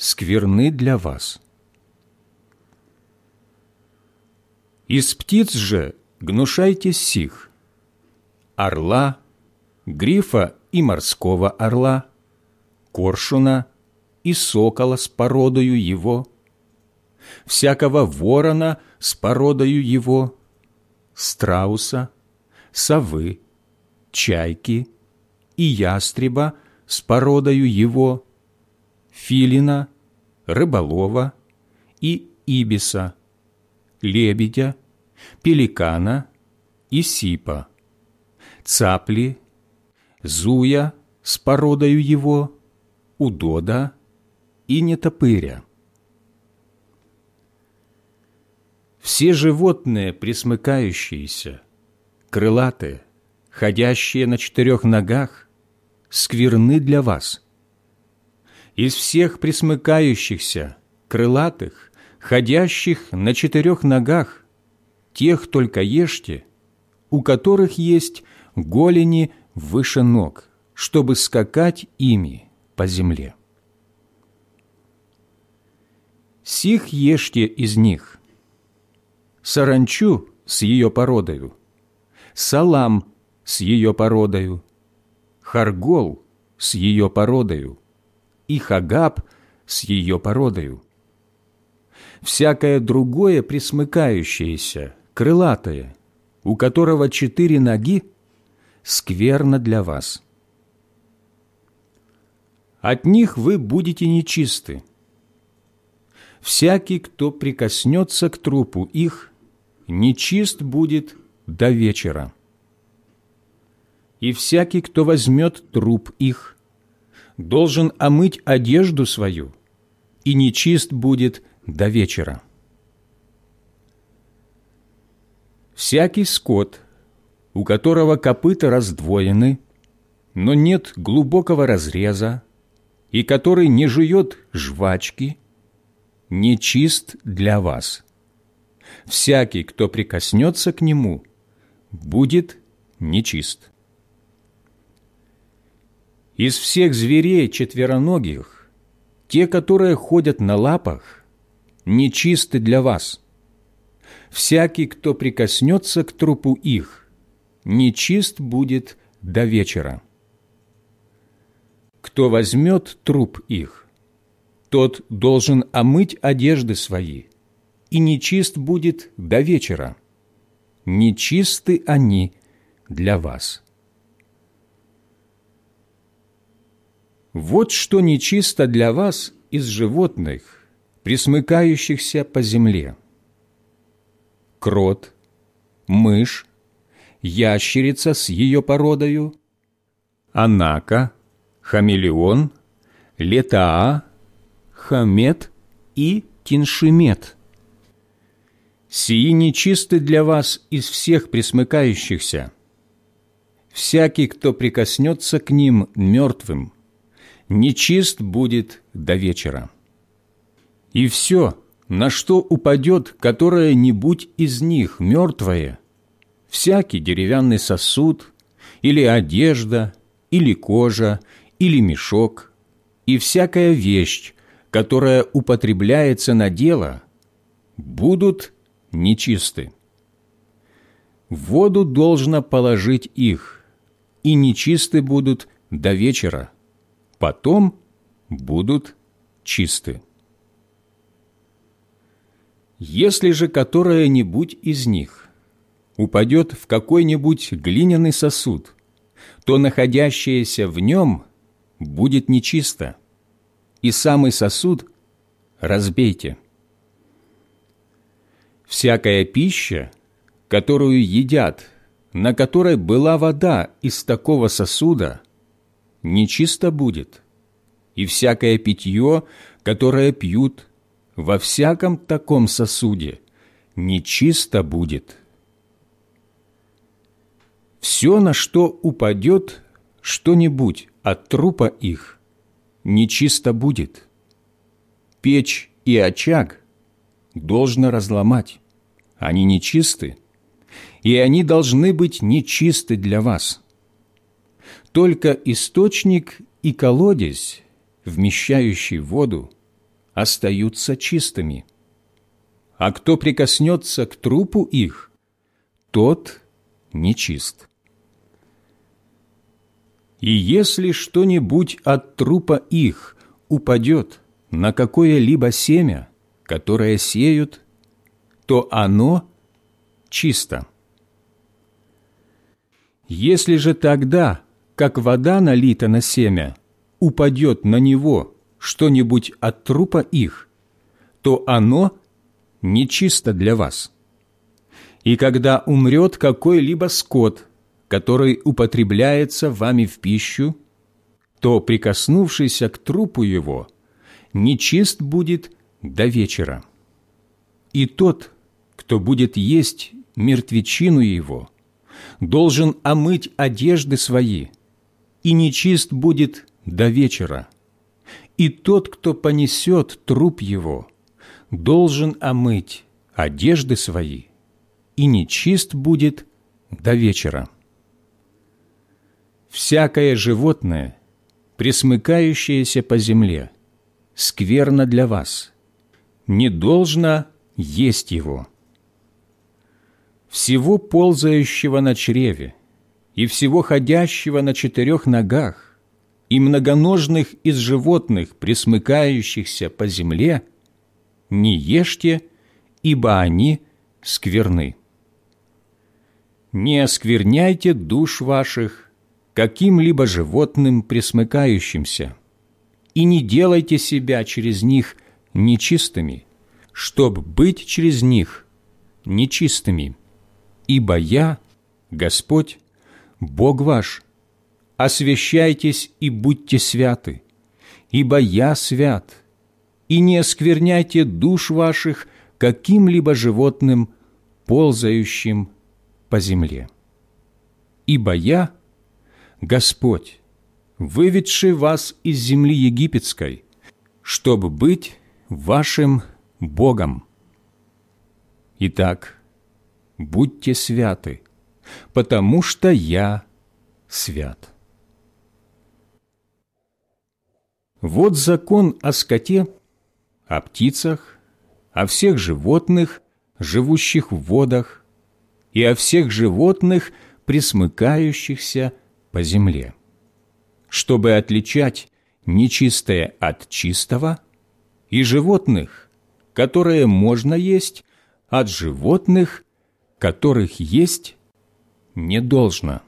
скверны для вас. Из птиц же гнушайтесь сих, орла, грифа и морского орла, коршуна и сокола с породою его, всякого ворона с породою его, страуса, совы, чайки и ястреба с породою его, филина, рыболова и ибиса, лебедя, пеликана и сипа, цапли, зуя с породою его, удода и нетопыря. Все животные, присмыкающиеся, крылатые, ходящие на четырех ногах, скверны для вас – из всех присмыкающихся, крылатых, ходящих на четырех ногах, тех только ешьте, у которых есть голени выше ног, чтобы скакать ими по земле. Сих ешьте из них, саранчу с ее породою, салам с ее породою, харгол с ее породою, и Хагаб с ее породою. Всякое другое присмыкающееся, крылатое, у которого четыре ноги, скверно для вас. От них вы будете нечисты. Всякий, кто прикоснется к трупу их, нечист будет до вечера. И всякий, кто возьмет труп их, должен омыть одежду свою, и нечист будет до вечера. Всякий скот, у которого копыта раздвоены, но нет глубокого разреза, и который не жует жвачки, нечист для вас. Всякий, кто прикоснется к нему, будет нечист. Из всех зверей четвероногих, те, которые ходят на лапах, нечисты для вас. Всякий, кто прикоснется к трупу их, нечист будет до вечера. Кто возьмет труп их, тот должен омыть одежды свои, и нечист будет до вечера. Нечисты они для вас». Вот что нечисто для вас из животных, присмыкающихся по земле. Крот, мышь, ящерица с ее породою, анака, хамелеон, Летаа, Хамет и Тиншимет. Сии нечисты для вас из всех присмыкающихся. Всякий, кто прикоснется к ним мертвым, нечист будет до вечера. И все, на что упадет которое-нибудь из них мертвое, всякий деревянный сосуд, или одежда, или кожа, или мешок, и всякая вещь, которая употребляется на дело, будут нечисты. В воду должно положить их, и нечисты будут до вечера, потом будут чисты. Если же которая-нибудь из них упадет в какой-нибудь глиняный сосуд, то находящееся в нем будет нечисто, и самый сосуд разбейте. Всякая пища, которую едят, на которой была вода из такого сосуда, нечисто будет, и всякое питье, которое пьют во всяком таком сосуде, нечисто будет. Все, на что упадет что-нибудь от трупа их, нечисто будет. Печь и очаг должно разломать, они нечисты, и они должны быть нечисты для вас. Только источник и колодец, вмещающий воду, остаются чистыми. А кто прикоснется к трупу их, тот нечист. И если что-нибудь от трупа их упадет на какое-либо семя, которое сеют, то оно чисто. Если же тогда, как вода налита на семя, упадет на него что-нибудь от трупа их, то оно нечисто для вас. И когда умрет какой-либо скот, который употребляется вами в пищу, то, прикоснувшийся к трупу его, нечист будет до вечера. И тот, кто будет есть мертвечину его, должен омыть одежды свои, и нечист будет до вечера. И тот, кто понесет труп его, должен омыть одежды свои, и нечист будет до вечера всякое животное, присмыкающееся по земле, скверно для вас, не должно есть его. Всего ползающего на чреве и всего ходящего на четырех ногах и многоножных из животных, присмыкающихся по земле, не ешьте, ибо они скверны. Не оскверняйте душ ваших каким-либо животным присмыкающимся, и не делайте себя через них нечистыми, чтоб быть через них нечистыми, ибо я, Господь, Бог ваш, освящайтесь и будьте святы, ибо я свят, и не оскверняйте душ ваших каким-либо животным, ползающим по земле. Ибо я – Господь, выведший вас из земли египетской, чтобы быть вашим Богом. Итак, будьте святы, потому что я свят. Вот закон о скоте, о птицах, о всех животных, живущих в водах, и о всех животных, присмыкающихся по земле. Чтобы отличать нечистое от чистого, и животных, которые можно есть, от животных, которых есть не должно.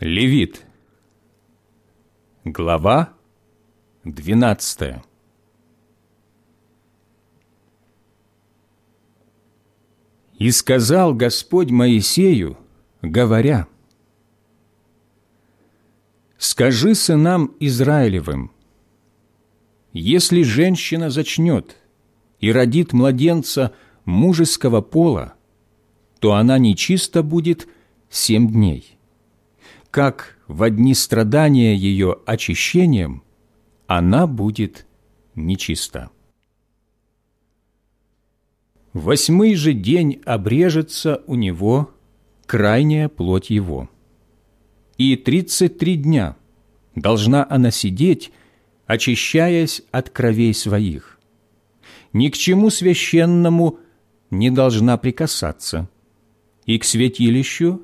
Левит. Глава двенадцатая. И сказал Господь Моисею, говоря, «Скажи сынам Израилевым, если женщина зачнет и родит младенца мужеского пола, то она нечисто будет семь дней. Как в одни страдания ее очищением, она будет нечиста. Восьмый же день обрежется у него крайняя плоть его. И тридцать три дня должна она сидеть, очищаясь от кровей своих. Ни к чему священному не должна прикасаться, и к святилищу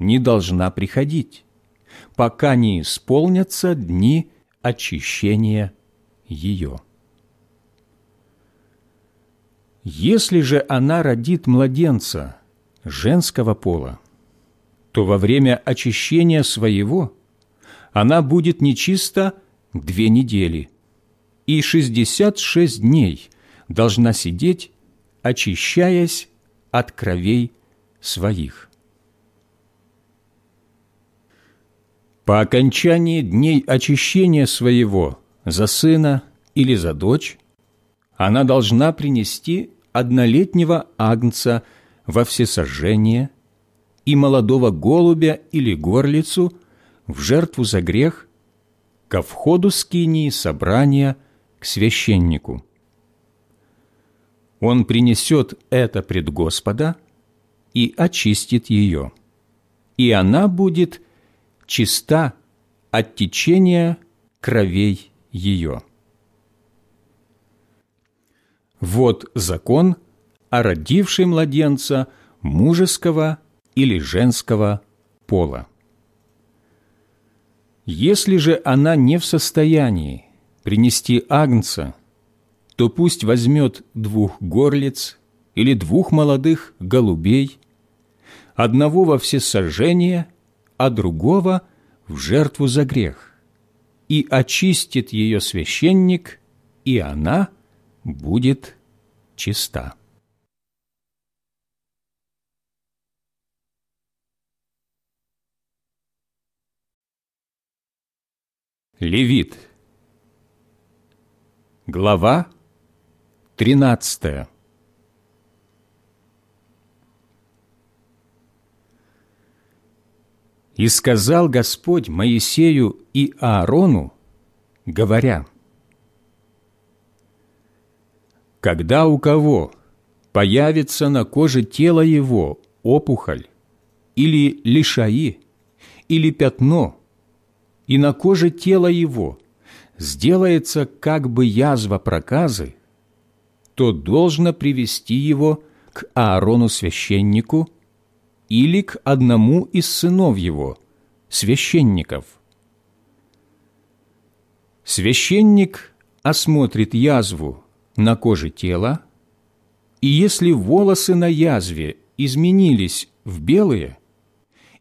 не должна приходить, пока не исполнятся дни очищения ее. Если же она родит младенца женского пола, то во время очищения своего она будет нечиста две недели, и шестьдесят шесть дней должна сидеть, очищаясь от кровей своих. По окончании дней очищения своего за сына или за дочь она должна принести однолетнего агнца во всесожжение и молодого голубя или горлицу в жертву за грех ко входу скинии собрания к священнику. Он принесет это пред Господа и очистит ее, и она будет чиста от течения кровей ее. Вот закон о родившей младенца мужеского или женского пола. Если же она не в состоянии принести агнца, то пусть возьмет двух горлиц или двух молодых голубей, одного во всесожжение, а другого в жертву за грех, и очистит ее священник, и она – будет чиста. Левит. Глава 13. И сказал Господь Моисею и Аарону, говоря, Когда у кого появится на коже тела его опухоль или лишаи, или пятно, и на коже тела его сделается как бы язва проказы, то должно привести его к Аарону священнику или к одному из сынов его, священников. Священник осмотрит язву на коже тела, и если волосы на язве изменились в белые,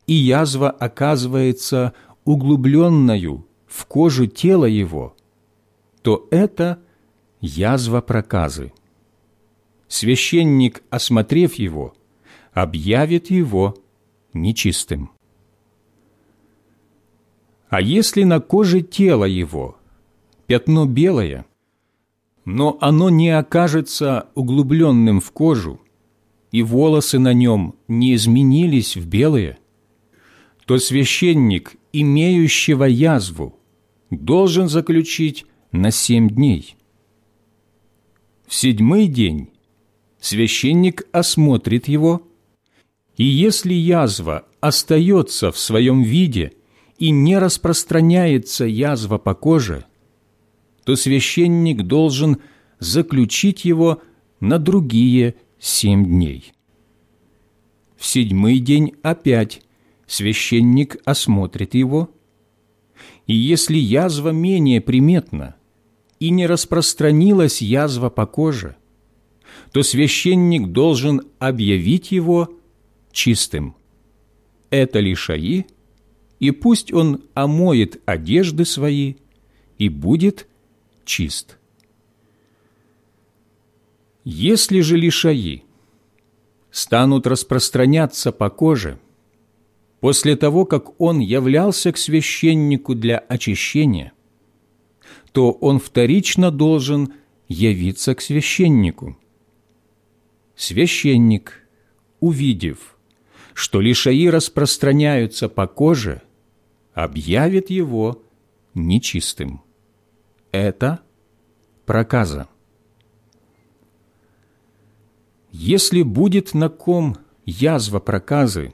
и язва оказывается углубленною в кожу тела его, то это язва проказы. Священник, осмотрев его, объявит его нечистым. А если на коже тела его пятно белое, но оно не окажется углубленным в кожу, и волосы на нем не изменились в белые, то священник, имеющего язву, должен заключить на семь дней. В седьмой день священник осмотрит его, и если язва остается в своем виде и не распространяется язва по коже, то священник должен заключить его на другие семь дней. В седьмой день опять священник осмотрит его, и если язва менее приметна и не распространилась язва по коже, то священник должен объявить его чистым. Это лишаи, и пусть он омоет одежды свои и будет чист. Если же лишаи станут распространяться по коже, после того, как он являлся к священнику для очищения, то он вторично должен явиться к священнику. Священник, увидев, что лишаи распространяются по коже, объявит его нечистым. Это проказа. Если будет на ком язва проказы,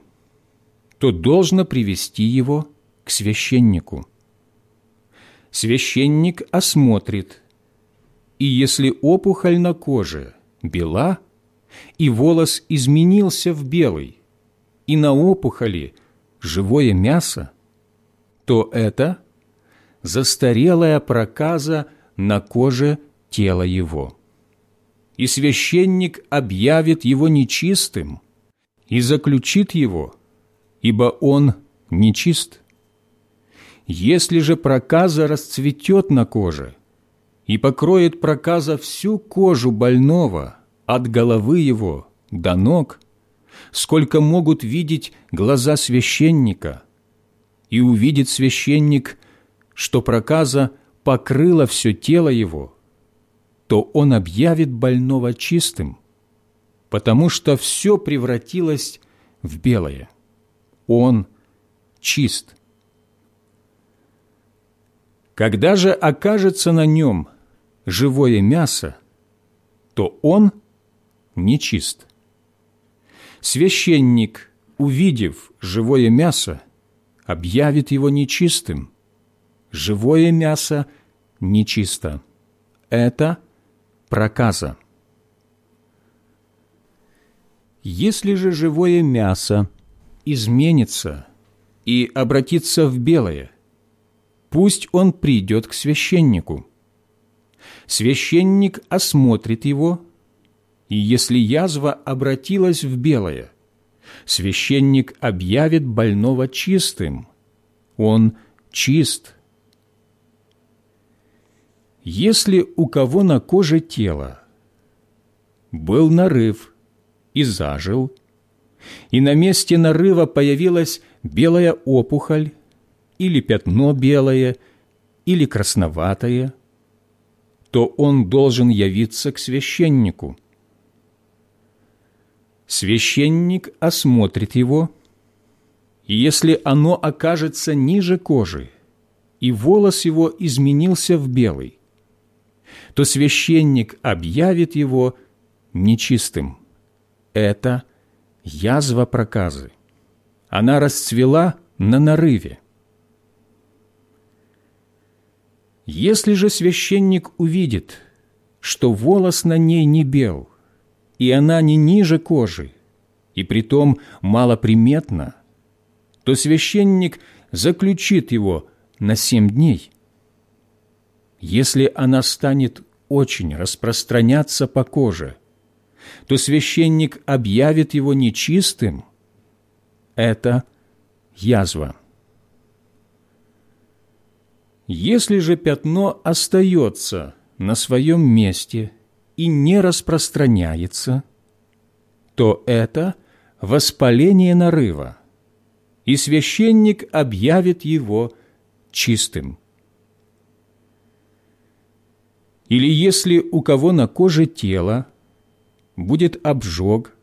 то должно привести его к священнику. Священник осмотрит, и если опухоль на коже бела, и волос изменился в белый, и на опухоли живое мясо, то это застарелая проказа на коже тела его. И священник объявит его нечистым и заключит его, ибо он нечист. Если же проказа расцветет на коже и покроет проказа всю кожу больного от головы его до ног, сколько могут видеть глаза священника, и увидит священник, что проказа покрыла все тело его, то он объявит больного чистым, потому что все превратилось в белое. Он чист. Когда же окажется на нем живое мясо, то он нечист. Священник, увидев живое мясо, объявит его нечистым. Живое мясо нечисто. Это проказа. Если же живое мясо изменится и обратится в белое, пусть он придет к священнику. Священник осмотрит его, и если язва обратилась в белое, священник объявит больного чистым. Он чист. Если у кого на коже тела был нарыв и зажил, и на месте нарыва появилась белая опухоль или пятно белое, или красноватое, то он должен явиться к священнику – Священник осмотрит его, и если оно окажется ниже кожи, и волос его изменился в белый, то священник объявит его нечистым. Это язва проказы. Она расцвела на нарыве. Если же священник увидит, что волос на ней не бел – и она не ниже кожи, и притом малоприметна, то священник заключит его на семь дней. Если она станет очень распространяться по коже, то священник объявит его нечистым. Это язва. Если же пятно остается на своем месте – и не распространяется, то это воспаление нарыва, и священник объявит его чистым. Или если у кого на коже тела будет обжог,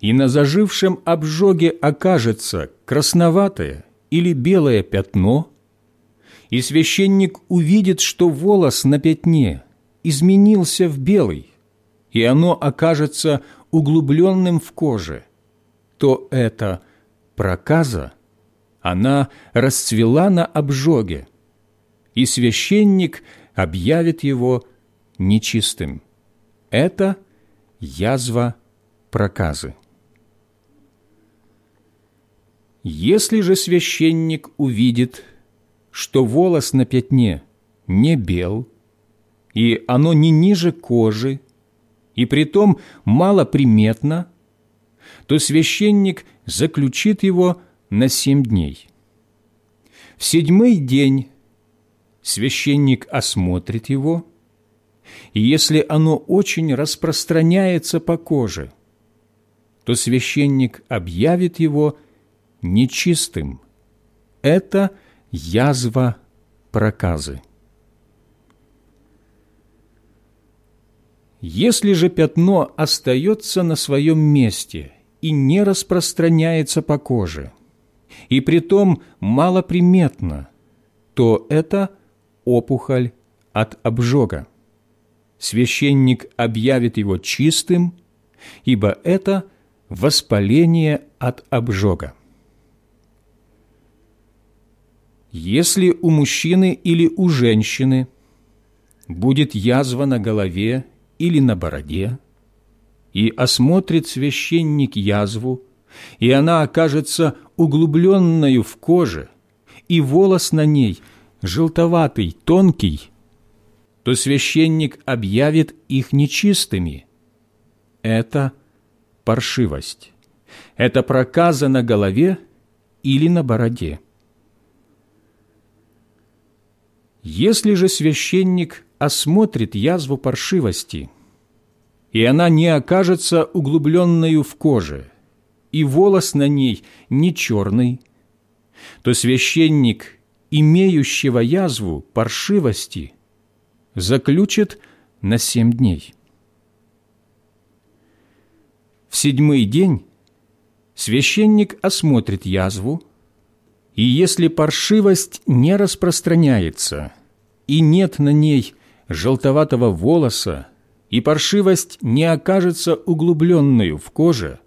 и на зажившем обжоге окажется красноватое или белое пятно, и священник увидит, что волос на пятне изменился в белый, и оно окажется углубленным в коже, то это проказа, она расцвела на обжоге, и священник объявит его нечистым. Это язва проказы. Если же священник увидит, что волос на пятне не бел, и оно не ниже кожи, и притом малоприметно, то священник заключит его на семь дней. В седьмой день священник осмотрит его, и если оно очень распространяется по коже, то священник объявит его нечистым. Это язва проказы. Если же пятно остается на своем месте и не распространяется по коже, и притом малоприметно, то это опухоль от обжога. Священник объявит его чистым, ибо это воспаление от обжога. Если у мужчины или у женщины будет язва на голове или на бороде, и осмотрит священник язву, и она окажется углубленною в коже, и волос на ней желтоватый, тонкий, то священник объявит их нечистыми. Это паршивость. Это проказа на голове или на бороде. Если же священник осмотрит язву паршивости, и она не окажется углубленную в коже, и волос на ней не черный, то священник, имеющего язву паршивости, заключит на семь дней. В седьмой день священник осмотрит язву, и если паршивость не распространяется и нет на ней желтоватого волоса, и паршивость не окажется углубленную в коже,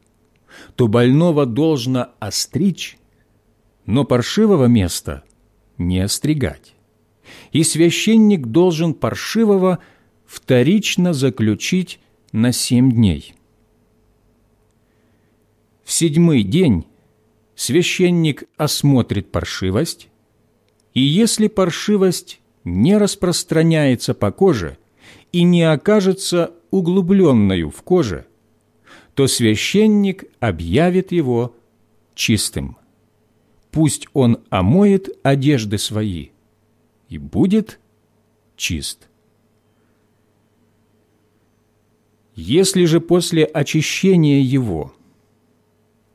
то больного должно остричь, но паршивого места не остригать. И священник должен паршивого вторично заключить на семь дней. В седьмой день священник осмотрит паршивость, и если паршивость не распространяется по коже и не окажется углубленную в коже, то священник объявит его чистым. Пусть он омоет одежды свои и будет чист. Если же после очищения его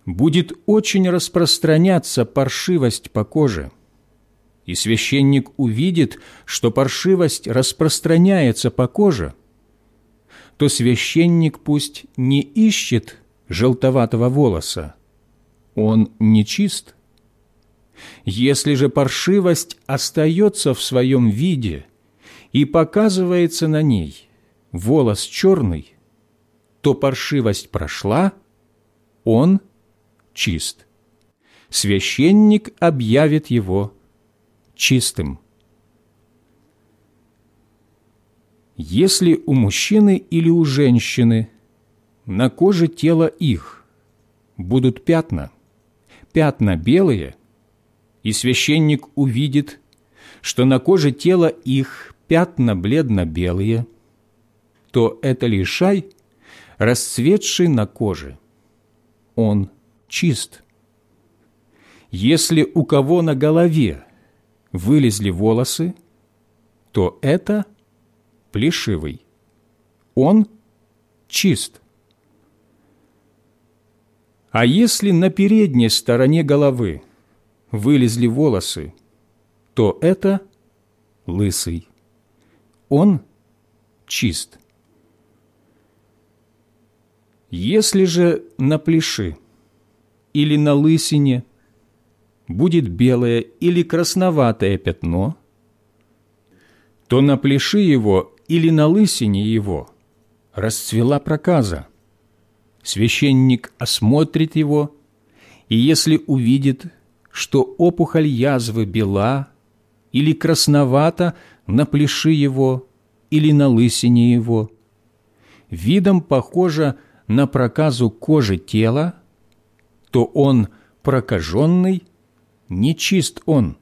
будет очень распространяться паршивость по коже – и священник увидит, что паршивость распространяется по коже, то священник пусть не ищет желтоватого волоса, он не чист. Если же паршивость остается в своем виде и показывается на ней волос черный, то паршивость прошла, он чист. Священник объявит его чистым. Если у мужчины или у женщины на коже тела их будут пятна, пятна белые, и священник увидит, что на коже тела их пятна бледно-белые, то это лишай, расцветший на коже. Он чист. Если у кого на голове вылезли волосы, то это плешивый. Он чист. А если на передней стороне головы вылезли волосы, то это лысый. Он чист. Если же на плеши или на лысине – будет белое или красноватое пятно, то на плеши его или на лысине его расцвела проказа. Священник осмотрит его, и если увидит, что опухоль язвы бела или красновата на плеши его или на лысине его, видом похожа на проказу кожи тела, то он прокаженный нечист он.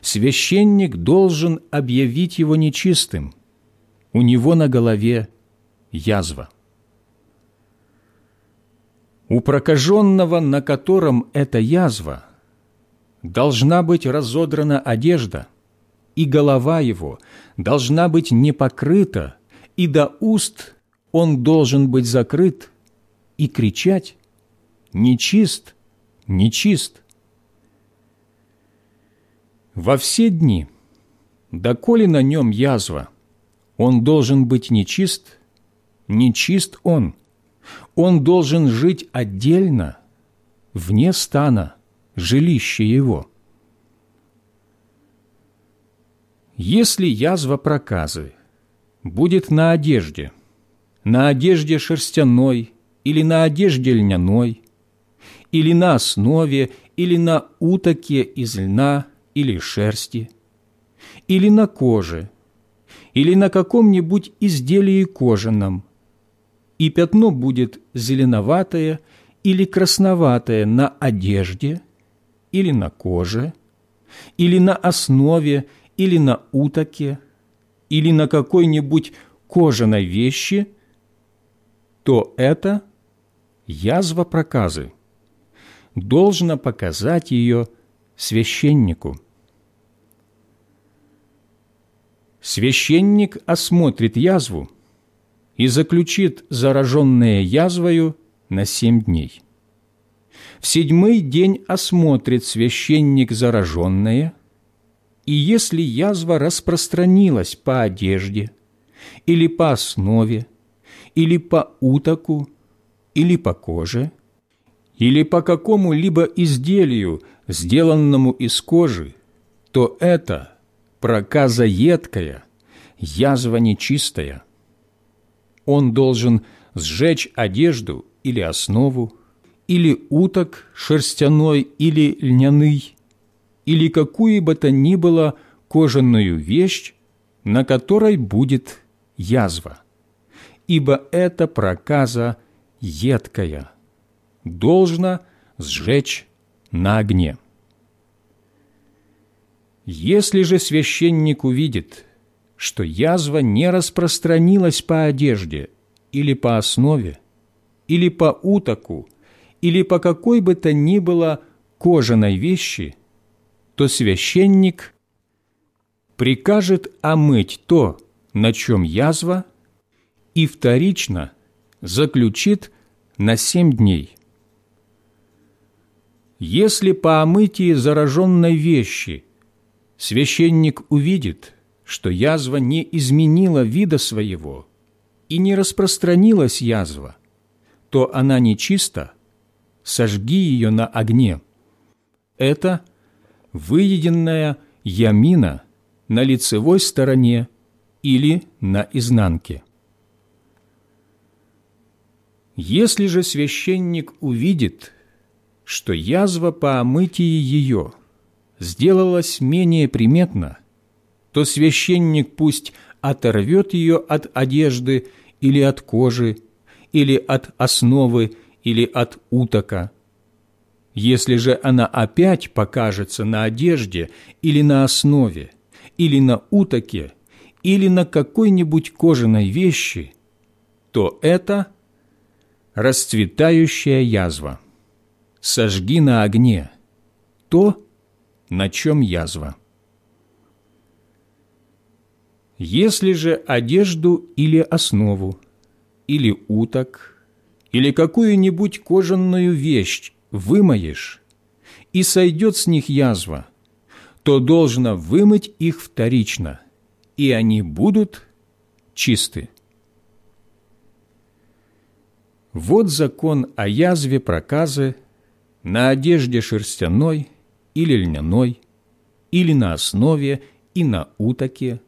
Священник должен объявить его нечистым. У него на голове язва. У прокаженного, на котором эта язва, должна быть разодрана одежда, и голова его должна быть не покрыта, и до уст он должен быть закрыт, и кричать «Нечист! Нечист!» Во все дни, доколе на нем язва, он должен быть нечист, нечист он, он должен жить отдельно, вне стана, жилища его. Если язва проказы будет на одежде, на одежде шерстяной или на одежде льняной, или на основе, или на утоке из льна или шерсти, или на коже, или на каком-нибудь изделии кожаном, и пятно будет зеленоватое или красноватое на одежде, или на коже, или на основе, или на утоке, или на какой-нибудь кожаной вещи, то это язва проказы. Должно показать ее священнику. Священник осмотрит язву и заключит зараженное язвою на семь дней. В седьмой день осмотрит священник зараженное, и если язва распространилась по одежде, или по основе, или по утоку, или по коже, или по какому-либо изделию, сделанному из кожи, то это проказа едкая, язва нечистая. Он должен сжечь одежду или основу, или уток шерстяной или льняный, или какую бы то ни было кожаную вещь, на которой будет язва, ибо это проказа едкая, должна сжечь на огне. Если же священник увидит, что язва не распространилась по одежде или по основе, или по утоку, или по какой бы то ни было кожаной вещи, то священник прикажет омыть то, на чем язва, и вторично заключит на семь дней. Если по омытии зараженной вещи священник увидит, что язва не изменила вида своего и не распространилась язва, то она нечиста, сожги ее на огне. Это – выеденная ямина на лицевой стороне или на изнанке. Если же священник увидит, что язва по омытии ее сделалась менее приметна, то священник пусть оторвет ее от одежды или от кожи, или от основы, или от утока – если же она опять покажется на одежде или на основе, или на утоке, или на какой-нибудь кожаной вещи, то это расцветающая язва. Сожги на огне то, на чем язва. Если же одежду или основу, или уток, или какую-нибудь кожаную вещь вымоешь, и сойдет с них язва, то должно вымыть их вторично, и они будут чисты. Вот закон о язве проказы на одежде шерстяной или льняной, или на основе и на утоке,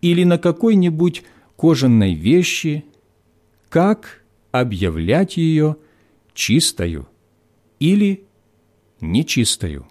или на какой-нибудь кожаной вещи, как объявлять ее чистою или нечистою.